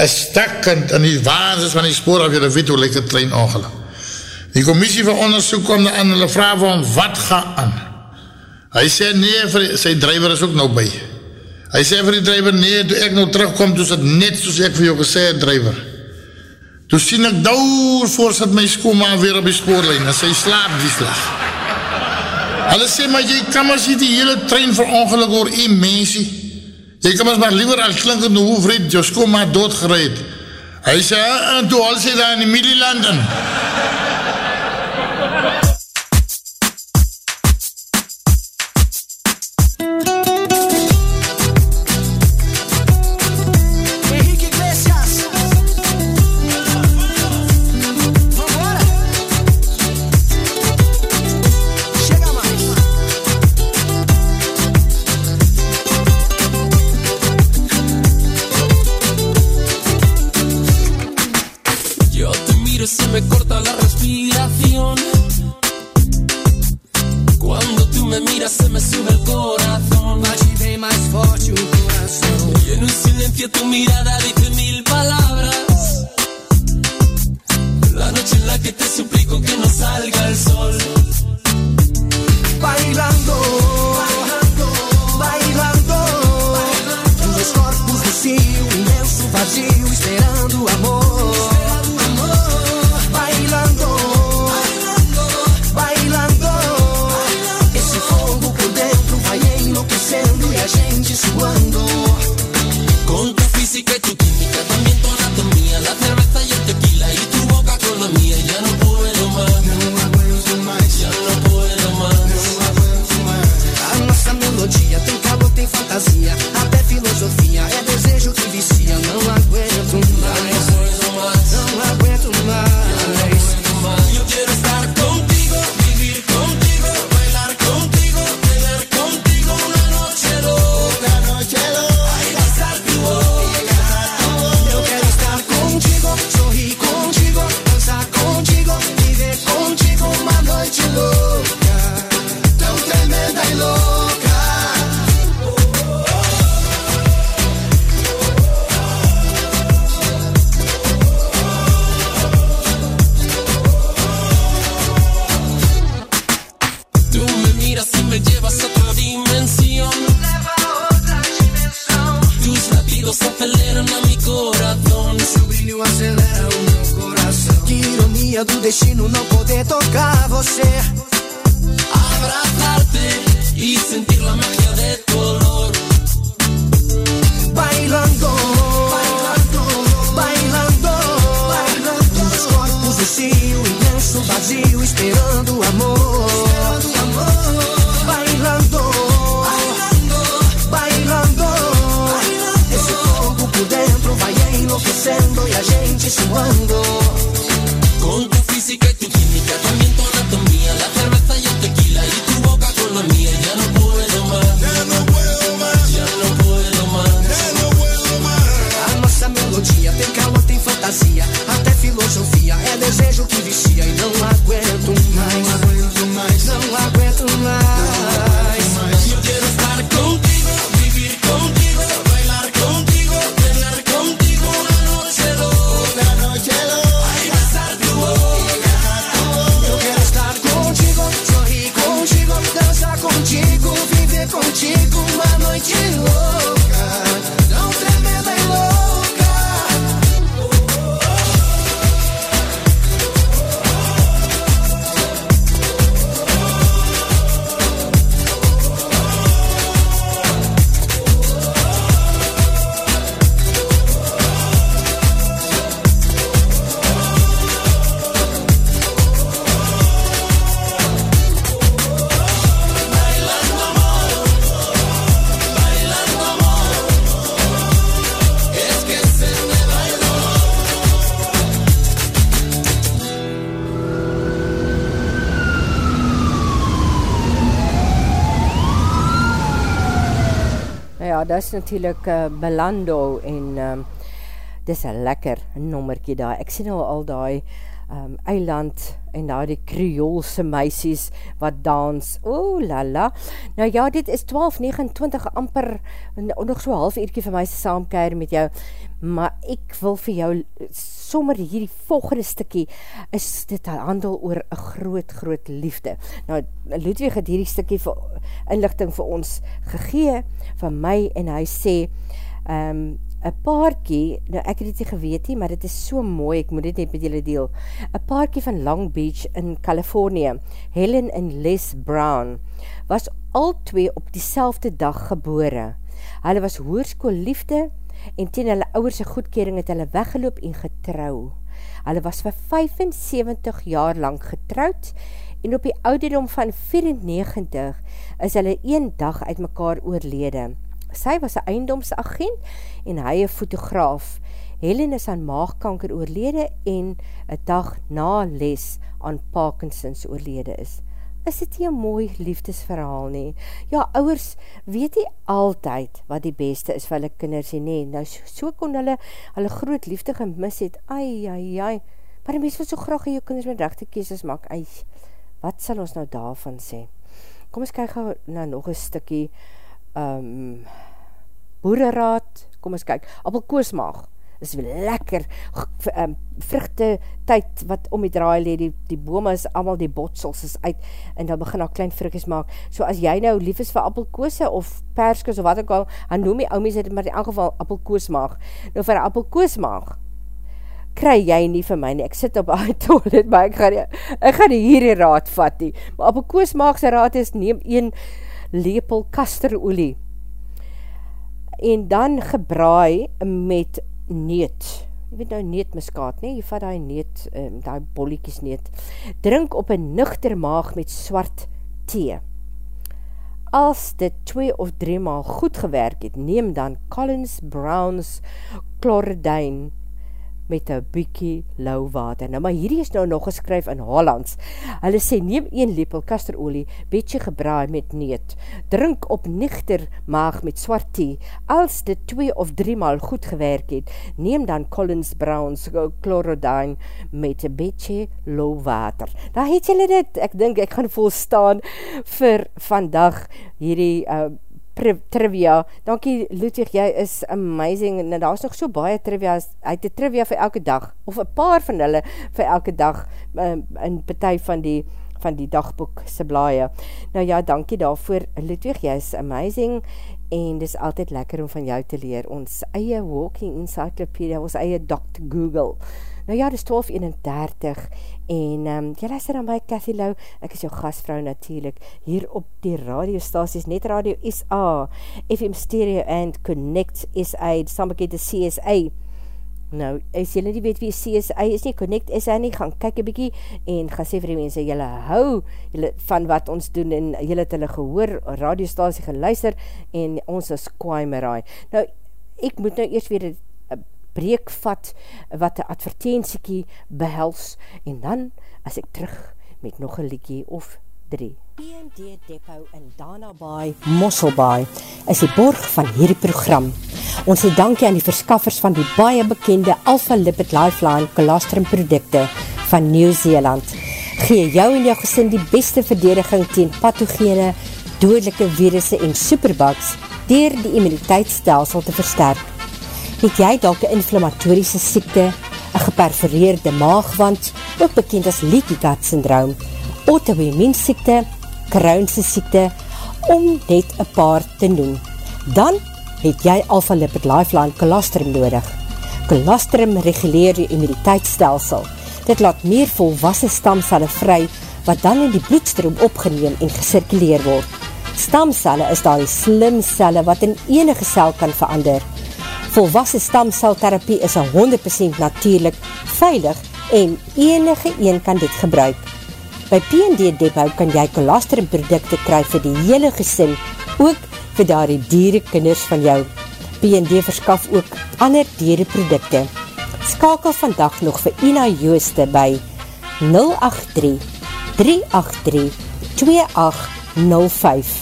is stakkend en die waans is van die spoor af, jy weet hoe die trein ongeluk. Die commissie van onderzoek daar aan, hulle vraag van wat gaan aan? Hy sê nee, vir, sy driver is ook nou by. Hy sê vir die driver, nee, toe ek nou terugkom, toe sit net soos ek vir jou gesê driver. Toe sien ek douw voor sit my skooma weer op die spoorlijn, en sy slaap die slag. Hulle sê, maar jy kan maar sê die hele trein vir ongeluk oor een mensie. Jy kan maar liever al klink in die hoofred, jou skooma doodgereid. Hy sê, en toe al sê daar in die Middelland Nou ja, dat is natuurlijk uh, Belando en um, dis een lekker nommerkie daar. Ek sien nou al die um, eiland en daar die krioolse meisies wat dans. Oeh, lala. Nou ja, dit is 12.29 amper, nog so half uurtjie vir my se saamkeer met jou, maar ek wil vir jou sommer hierdie volgende stikkie, is dit handel oor een groot, groot liefde. Nou, Ludwig het hierdie stikkie vir, inlichting vir ons gegee, van my, en hy sê, um, een paarkie, nou ek het dit nie geweet nie, maar dit is so mooi, ek moet dit net met julle deel, een paarkie van Long Beach in Californië, Helen en Les Brown, was al twee op diezelfde dag gebore. Hulle was hoerskoolliefde, en teen hulle ouwerse goedkering het hulle weggeloop en getrou. Hulle was vir 75 jaar lang getrouwd, en op die ouderdom van 94 is hulle een dag uit mekaar oorlede. Sy was een eiendomsagent en hy een fotograaf. Helen is aan maagkanker oorlede en een dag na les aan Parkinsons oorlede is. Is dit nie een mooi liefdesverhaal nie? Ja, ouwers weet nie altyd wat die beste is vir hulle kinders nie. Nou, so, so kon hulle, hulle groot liefde gemis het. Ai, ai, ai. Maar die mens wil so graag jou kinders met rechte kieses maak. Ai, wat sal ons nou daarvan sê? Kom ons kyk gauw na nog een stikkie um, boereraad. Kom ons kyk. Appelkoosmaag is lekker um, vruchte tyd wat om die draai leed, die, die bome is allemaal die botsels is uit en dan begin al klein vrugjes maak. So as jy nou lief is vir appelkoose of perskes of wat ook al, dan noem die oumies het maar in elk geval appelkoosmaag. Nou vir appelkoosmaag kry jy nie vir my nie. Ek sit op die toilet, maar ek gaan, nie, ek gaan nie hierdie raad vat nie. Maar appelkoosmaagse raad is neem een lepel kasterolie en dan gebraai met neet, jy weet nou neetmuskaat nie, jy vat die neet, um, die bolliekies neet, drink op een nuchter maag met swart thee. As dit twee of drie maal goed gewerk het, neem dan Collins Browns chloridine met een bykie lauw water. Nou, maar hierdie is nou nog geskryf in Hollands. Hulle sê, neem een lepel kasterolie, beetje gebraai met neet, drink op nichter maag met swart thee, als dit twee of drie maal goed gewerk het, neem dan Collins Browns chlorodine met een beetje lauw water. Daar het julle dit, ek dink ek gaan volstaan vir vandag hierdie uh, trivia. Dankie Ludwig, jy is amazing. Nou, daar is nog so baie trivia. Hy het trivia vir elke dag, of een paar van hulle vir elke dag, um, in partij van die van die dagboek se blaie. Nou ja, dankie daarvoor Ludwig, jy is amazing en dis altyd lekker om van jou te leer. Ons eie walking encyclopedia, ons eie Dr. Google. Nou ja, dit is 12.31 en um, jy luister aan my Cathy Lou, ek is jou gastvrou natuurlijk, hier op die radiostasies, net Radio SA, FM Stereo and Connect SA, sambekende CSA. Nou, as jylle nie weet wie CSA is nie, Connect SA nie, gaan kyk een bykie en gaan sê vir die mense, jylle hou jylle van wat ons doen en jylle het hulle gehoor, radiostasie geluister en ons is kwaimeraai. Nou, ek moet nou eerst weer breekvat wat die advertentiekie behels en dan as ek terug met nog een liekie of drie. PND Depot in Dana Bay, Mosselbaai, is die borg van hierdie program. Ons het dankie aan die verskaffers van die baie bekende Alpha Lipid Lifeline colostrum producte van Nieuw-Zeeland. Gee jou en jou gesin die beste verdediging teen pathogene, dodelike virusse en superbugs dier die immuniteitsstelsel te versterk het jy dalk een inflammatorische siekte, een geperforeerde maagwand, ook bekend as leaky gut syndroom, auto-immuunsiekte, kruinse siekte, om net een paar te noem. Dan het jy Alpha Lipid Lifeline colostrum nodig. Colostrum reguleer die immuniteitsstelsel. Dit laat meer volwassen stamcelle vry, wat dan in die bloedstroom opgeneem en gesirkuleer word. Stamcelle is daar die slim celle wat in enige cel kan verander, Volwassen stamceltherapie is 100% natuurlijk, veilig en enige een kan dit gebruik. By P&D Depot kan jy colostrum producte kry vir die hele gesin, ook vir daar die dieren kinders van jou. P&D verskaf ook ander producte. Skakel vandag nog vir Ina Jooste by 083 383 2805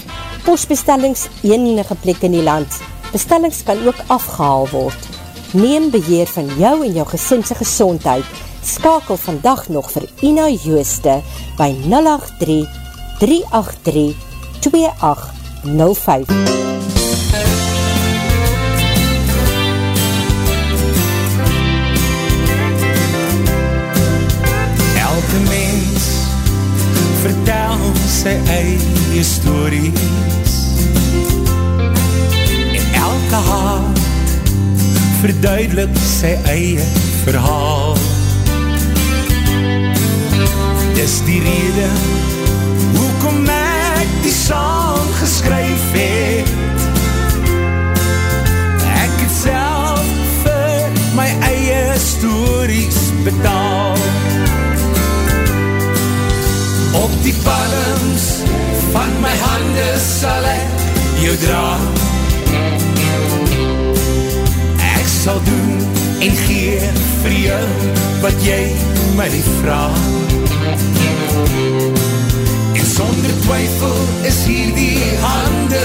Postbestellings enige plek in die land 083 Bestellings kan ook afgehaal word. Neem beheer van jou en jou gesinse gezondheid. Skakel vandag nog vir Ina Jooste by 083 383 2805. Elke mens vertel sy eie stories verduidelik sy eie verhaal. Dis die rede hoekom ek die song geskryf het. Ek het self vir my eie stories betaal. Op die palms van my hande sal ek jou draag sal doen en gee vir jou wat jy my vraag. En sonder twyfel is hier die hande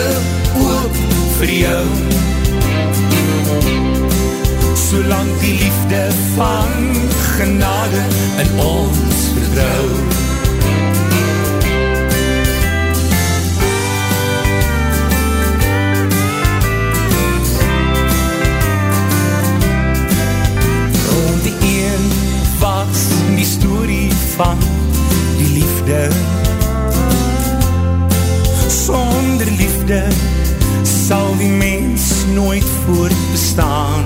oop vir jou. Solang die liefde van genade in ons vertrouw. Van die liefde. Sonder liefde sal die mens nooit voortbestaan.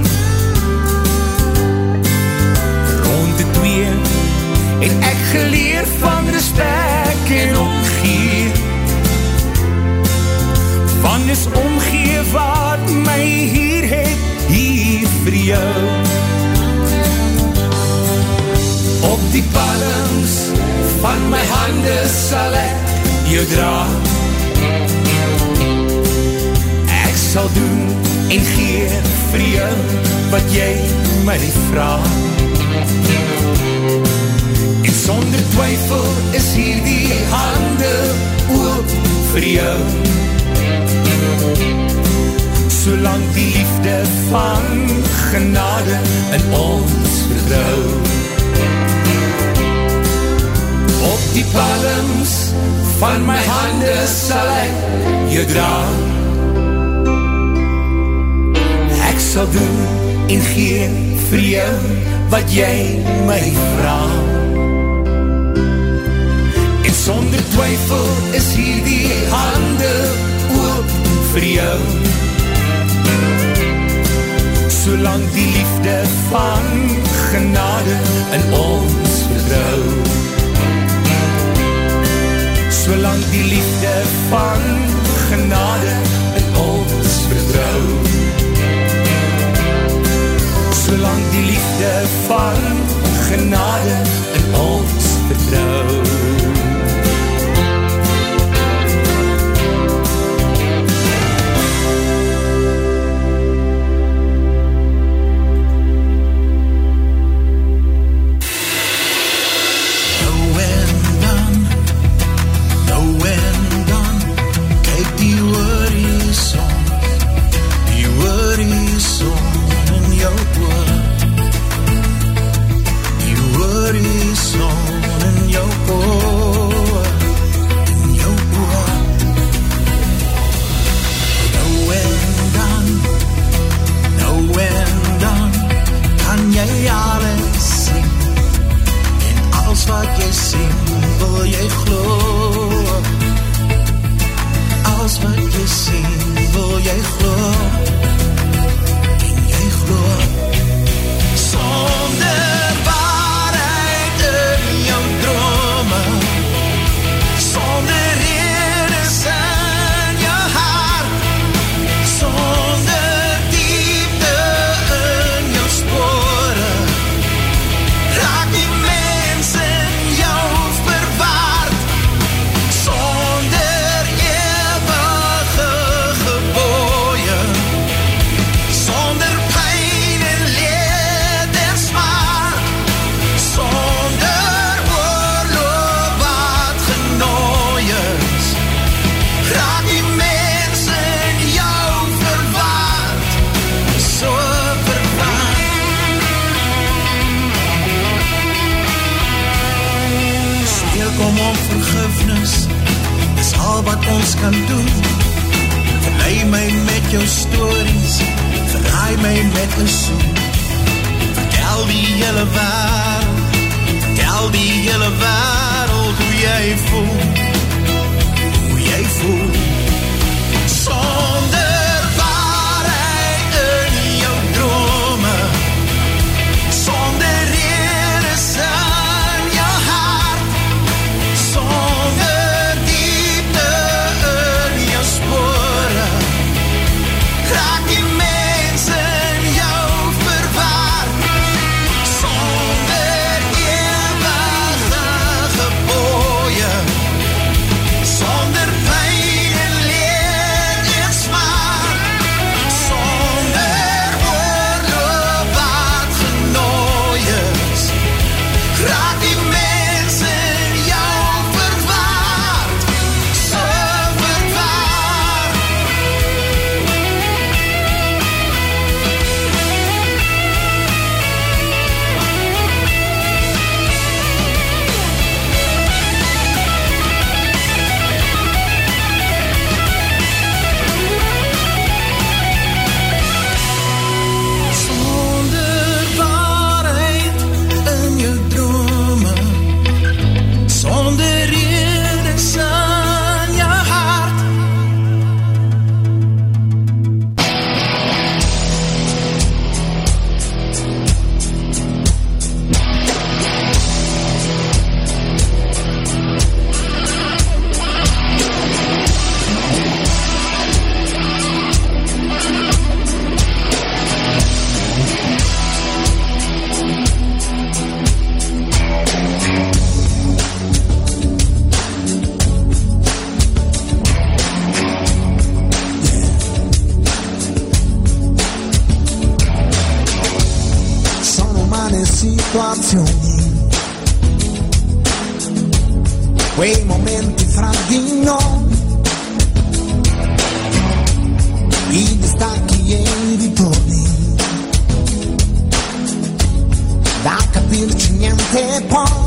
Rond de twee het ek geleer van respect en omgee. Van is omgee van my hande sal ek jou dra. Ek sal doen en gee vir jou wat jy my vraag En sonder twyfel is hier die hande oop vir jou. Solang die liefde van genade in ons vertrouw Die palms van my hande sal ek jou dra. Ek sal doen en gee vir jou wat jy my vraag En sonder twyfel is hier die hande oop vir jou. Solang die liefde van genade in ons vertrouw Solang die liefde van genade in ons vertrouw Solang die liefde van genade in ons vertrouw told me that I could be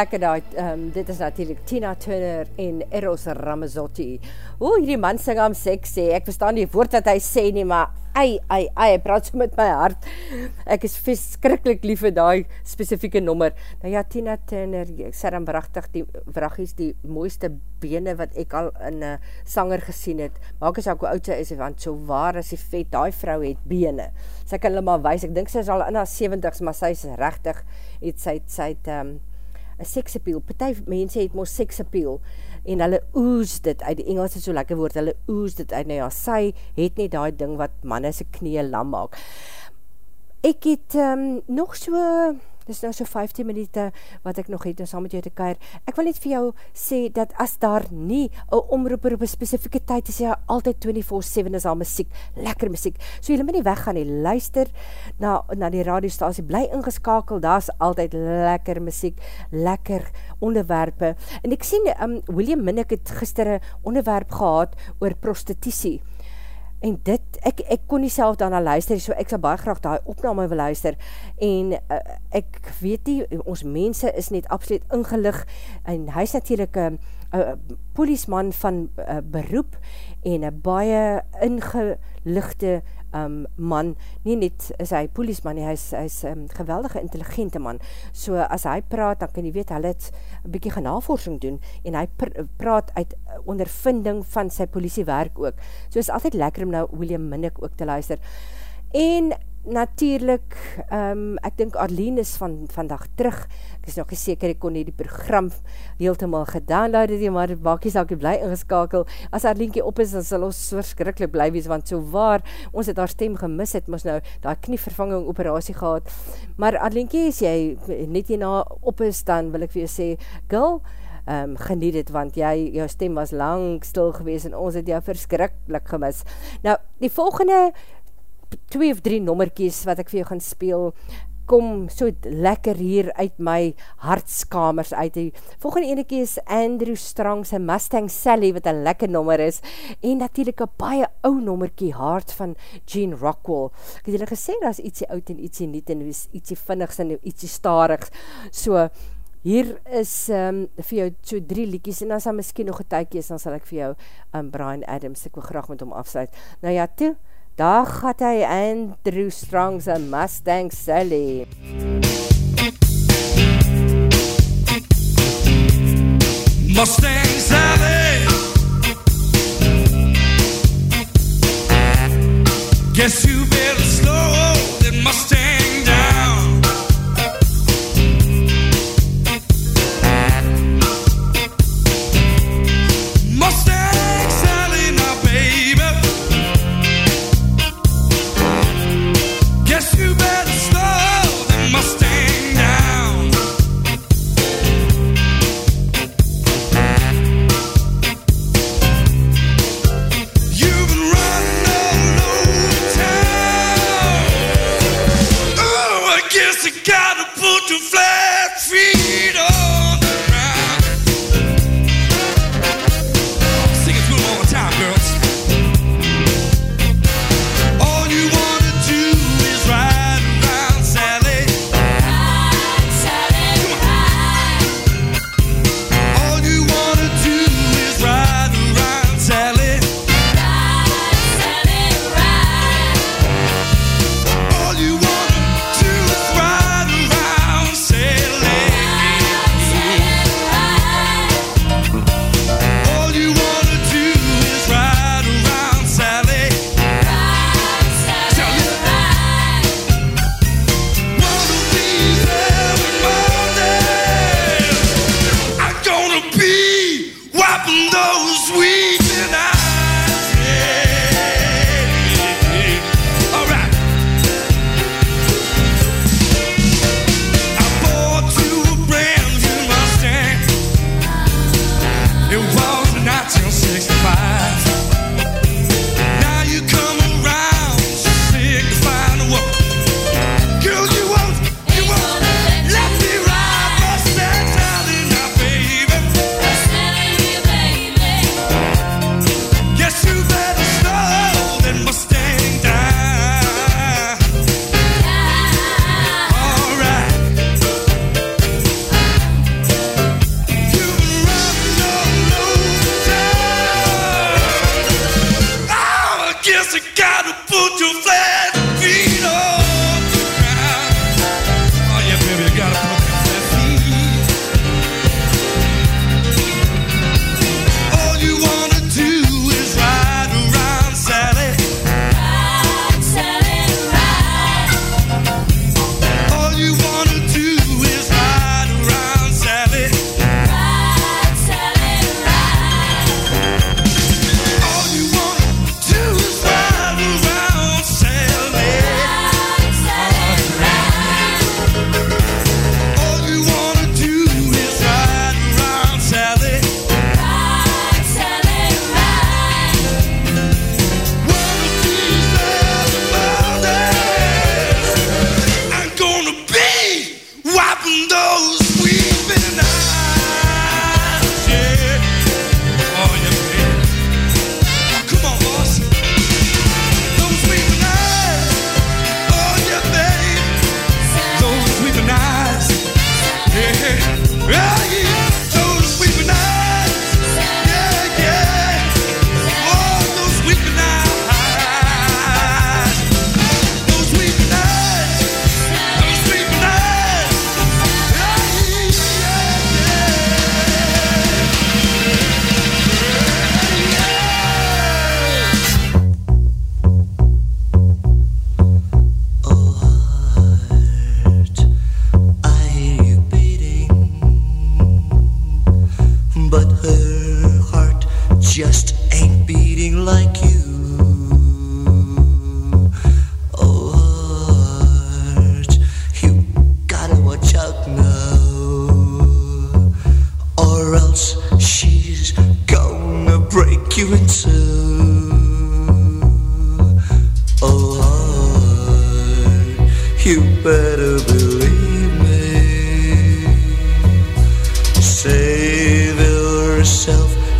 lekker daai. Um, dit is natuurlijk Tina Turner en Eros Ramazzotti. O, hierdie man sing am sexy. Ek verstaan die woord wat hy sê nie, maar ai, ai, ai, hy praat so met my hart. Ek is verskrikkelijk lief vir daai specifieke nommer. Nou ja, Tina Turner, ek sê dan brachtig, die vragies die mooiste bene wat ek al in 'n uh, sanger gesien het. Maak as ek hoe oud sy is, want so waar as die vet, daai vrou het bene. Sy kan hulle maar wys. Ek dink sy is al in haar 70s, maar sy is regtig het sy sy het um, 'n seksappeal. Party mense het mos seksappeal en hulle oes dit uit. Die Engels is so lekker woord. Hulle oes dit uit. Nou ja, sy het net daai ding wat manne se knieë lam maak. Ek het um, nog so dis nou so 15 minute wat ek nog het om saam met jou te kuier. Ek wil net vir jou sê dat as daar nie 'n omroeper op 'n spesifieke tyd is, jy altyd 24/7 is daar musiek, lekker musiek. So jy moet nie weggaan nie. Luister na na die radiostasie, bly ingeskakel. Daar's altyd lekker musiek, lekker onderwerpe. En ek sien um William Minnick het gister 'n onderwerp gehad oor prostitusie. En dit, ek, ek kon nie self daarna luister, so ek sal baie graag die opname wil luister, en uh, ek weet nie, ons mense is net absoluut ingelig, en hy is natuurlijk een uh, poliesman van uh, beroep, en een baie ingelichte um, man, nie net is hy poliesman nie, hy is, hy is um, geweldige intelligente man, so as hy praat, dan kan jy weet, hy het een bykie genavorsing doen, en hy pr praat uit ondervinding van sy politiewerk ook, so is altyd lekker om nou William Minnick ook te luister, en natuurlijk, um, ek dink Arlene is van vandag terug, ek is nog geseker, ek kon nie die program heeltemaal gedownload het, maar die bakies al bly ingeskakel, as Arlene op is, dan sal ons verskrikkelijk bly wees, want so waar, ons het haar stem gemis het, ons nou daar knievervanging operatie gehad, maar Arlene, as jy net hierna op is, dan wil ek vir jou sê, girl, um, geniet het, want jy, jou stem was lang stil gewees, en ons het jou verskrikkelijk gemis. Nou, die volgende twee of drie nommerkies wat ek vir jou gaan speel, kom so lekker hier uit my hartskamers uit. Die volgende ene kies Andrew Strong sy Mustang Sally wat een lekker nommer is en natuurlijk een baie ou nommerkie Hart van Gene Rockwell. Ek het julle gesê, dat is ietsie oud en ietsie niet en ietsie vinnigs en ietsie starigs. So, hier is um, vir jou so drie liekies en as daar miskien nog een tykie is, dan sal ek vir jou um, Brian Adams, ek wil graag met hom afsluit. Nou ja, toe, daar gaat hy Andrew Strong's a Mustang Sally. Mustang Sally Guess you better slow that Mustang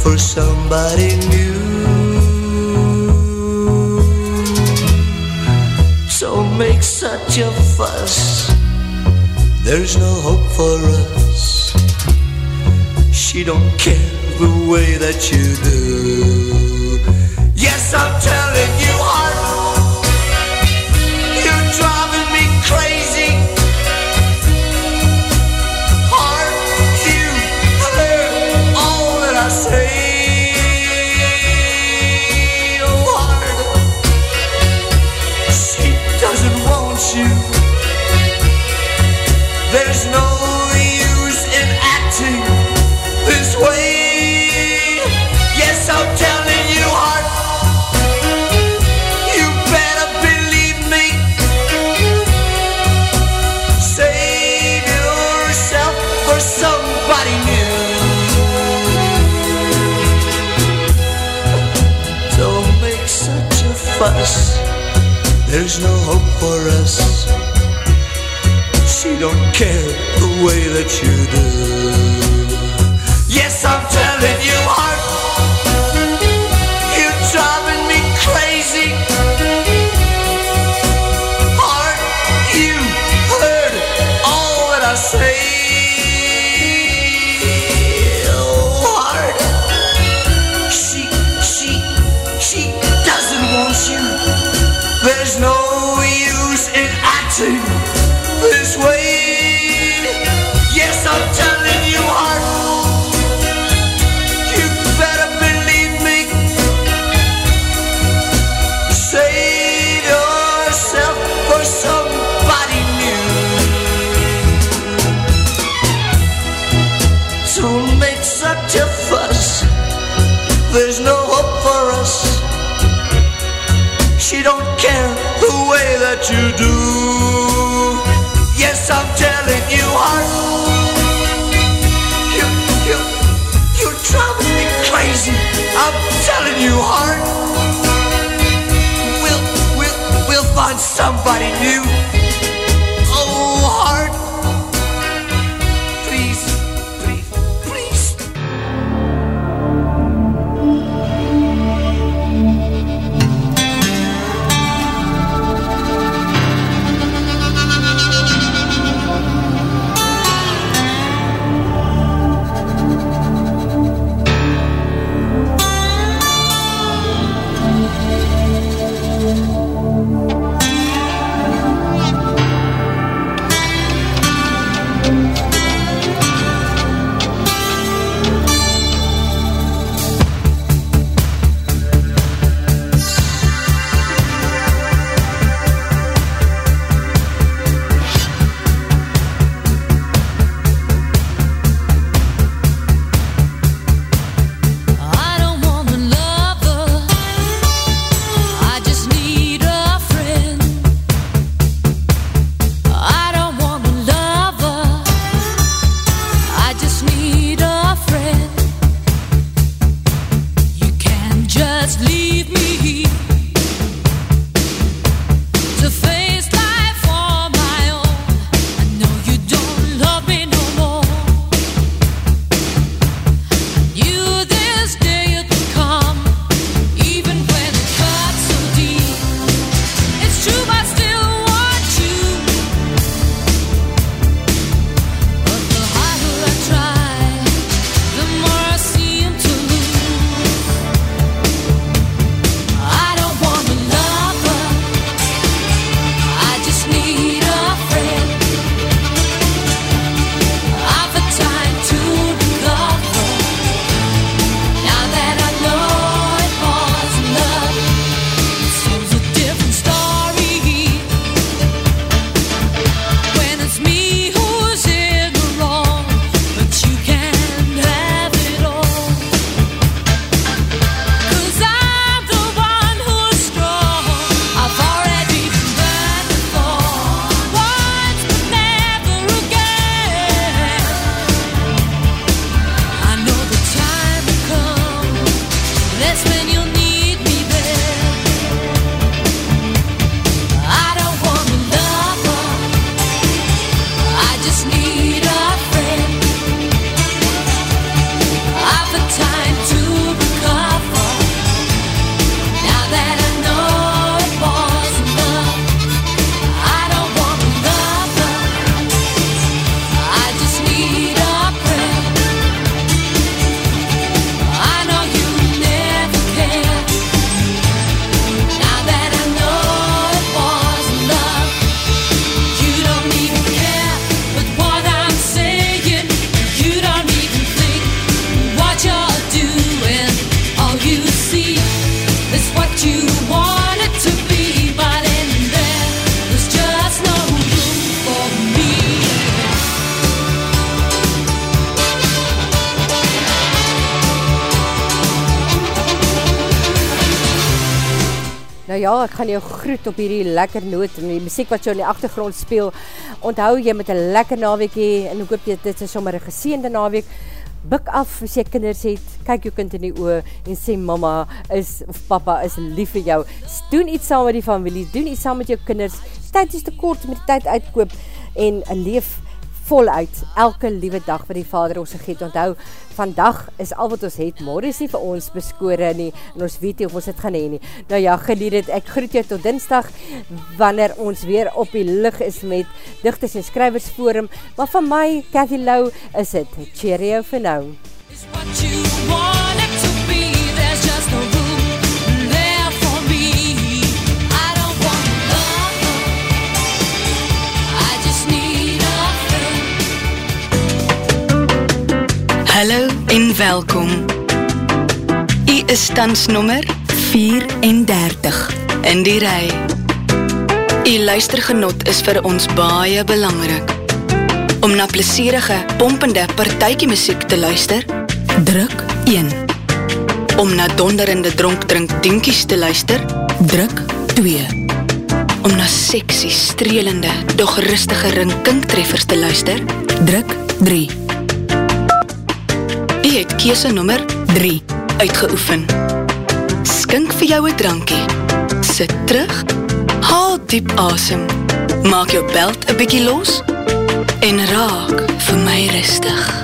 for somebody new. So make such a fuss. There's no hope for us. She don't care the way that you do. Yes, I'm telling you, I. There's no hope for us. She don't care the way that you do. Yes, I'm telling you. I that you do. Yes, I'm telling you, hon. You, you, you're driving me crazy. I'm telling you, hon. We'll, we'll, we'll find somebody new. Gaan jou groet op hierdie lekker noot en die muziek wat jou in die achtergrond speel. Onthou jy met een lekker naweek hee en ek hoop jy, dit is sommer een geseende naweek. Buk af as jy kinders het, kyk jou kind in die oor en sê mama is, of papa is lief vir jou. Doen iets saam met die familie, doen iets saam met jou kinders. Tyd is te kort met die tyd uitkoop en leef voluit elke liewe dag wat die vader ons gegeet. Onthou, vandag is al wat ons het, morgen is nie vir ons beskore nie, en ons weet nie of ons het gaan heen nie. Nou ja, gelied het, ek groet jou tot dinsdag, wanneer ons weer op die licht is met Dichters en Skrywersforum, maar van my, Cathy Lou, is het Cheerio vir nou. What you want Hallo en welkom. U is tans nommer 34 in die rij. U luistergenot is vir ons baie belangrik. Om na plesierige, pompende partijkie muziek te luister, druk 1. Om na donderende dronkdrink dinkies te luister, druk 2. Om na seksie, strelende, doch rustige rinkinktreffers te luister, druk 3. Die het keese nummer 3 uitgeoefen. Skink vir jou een drankie. Sit terug, haal diep asem, maak jou belt een bykie los en raak vir my rustig.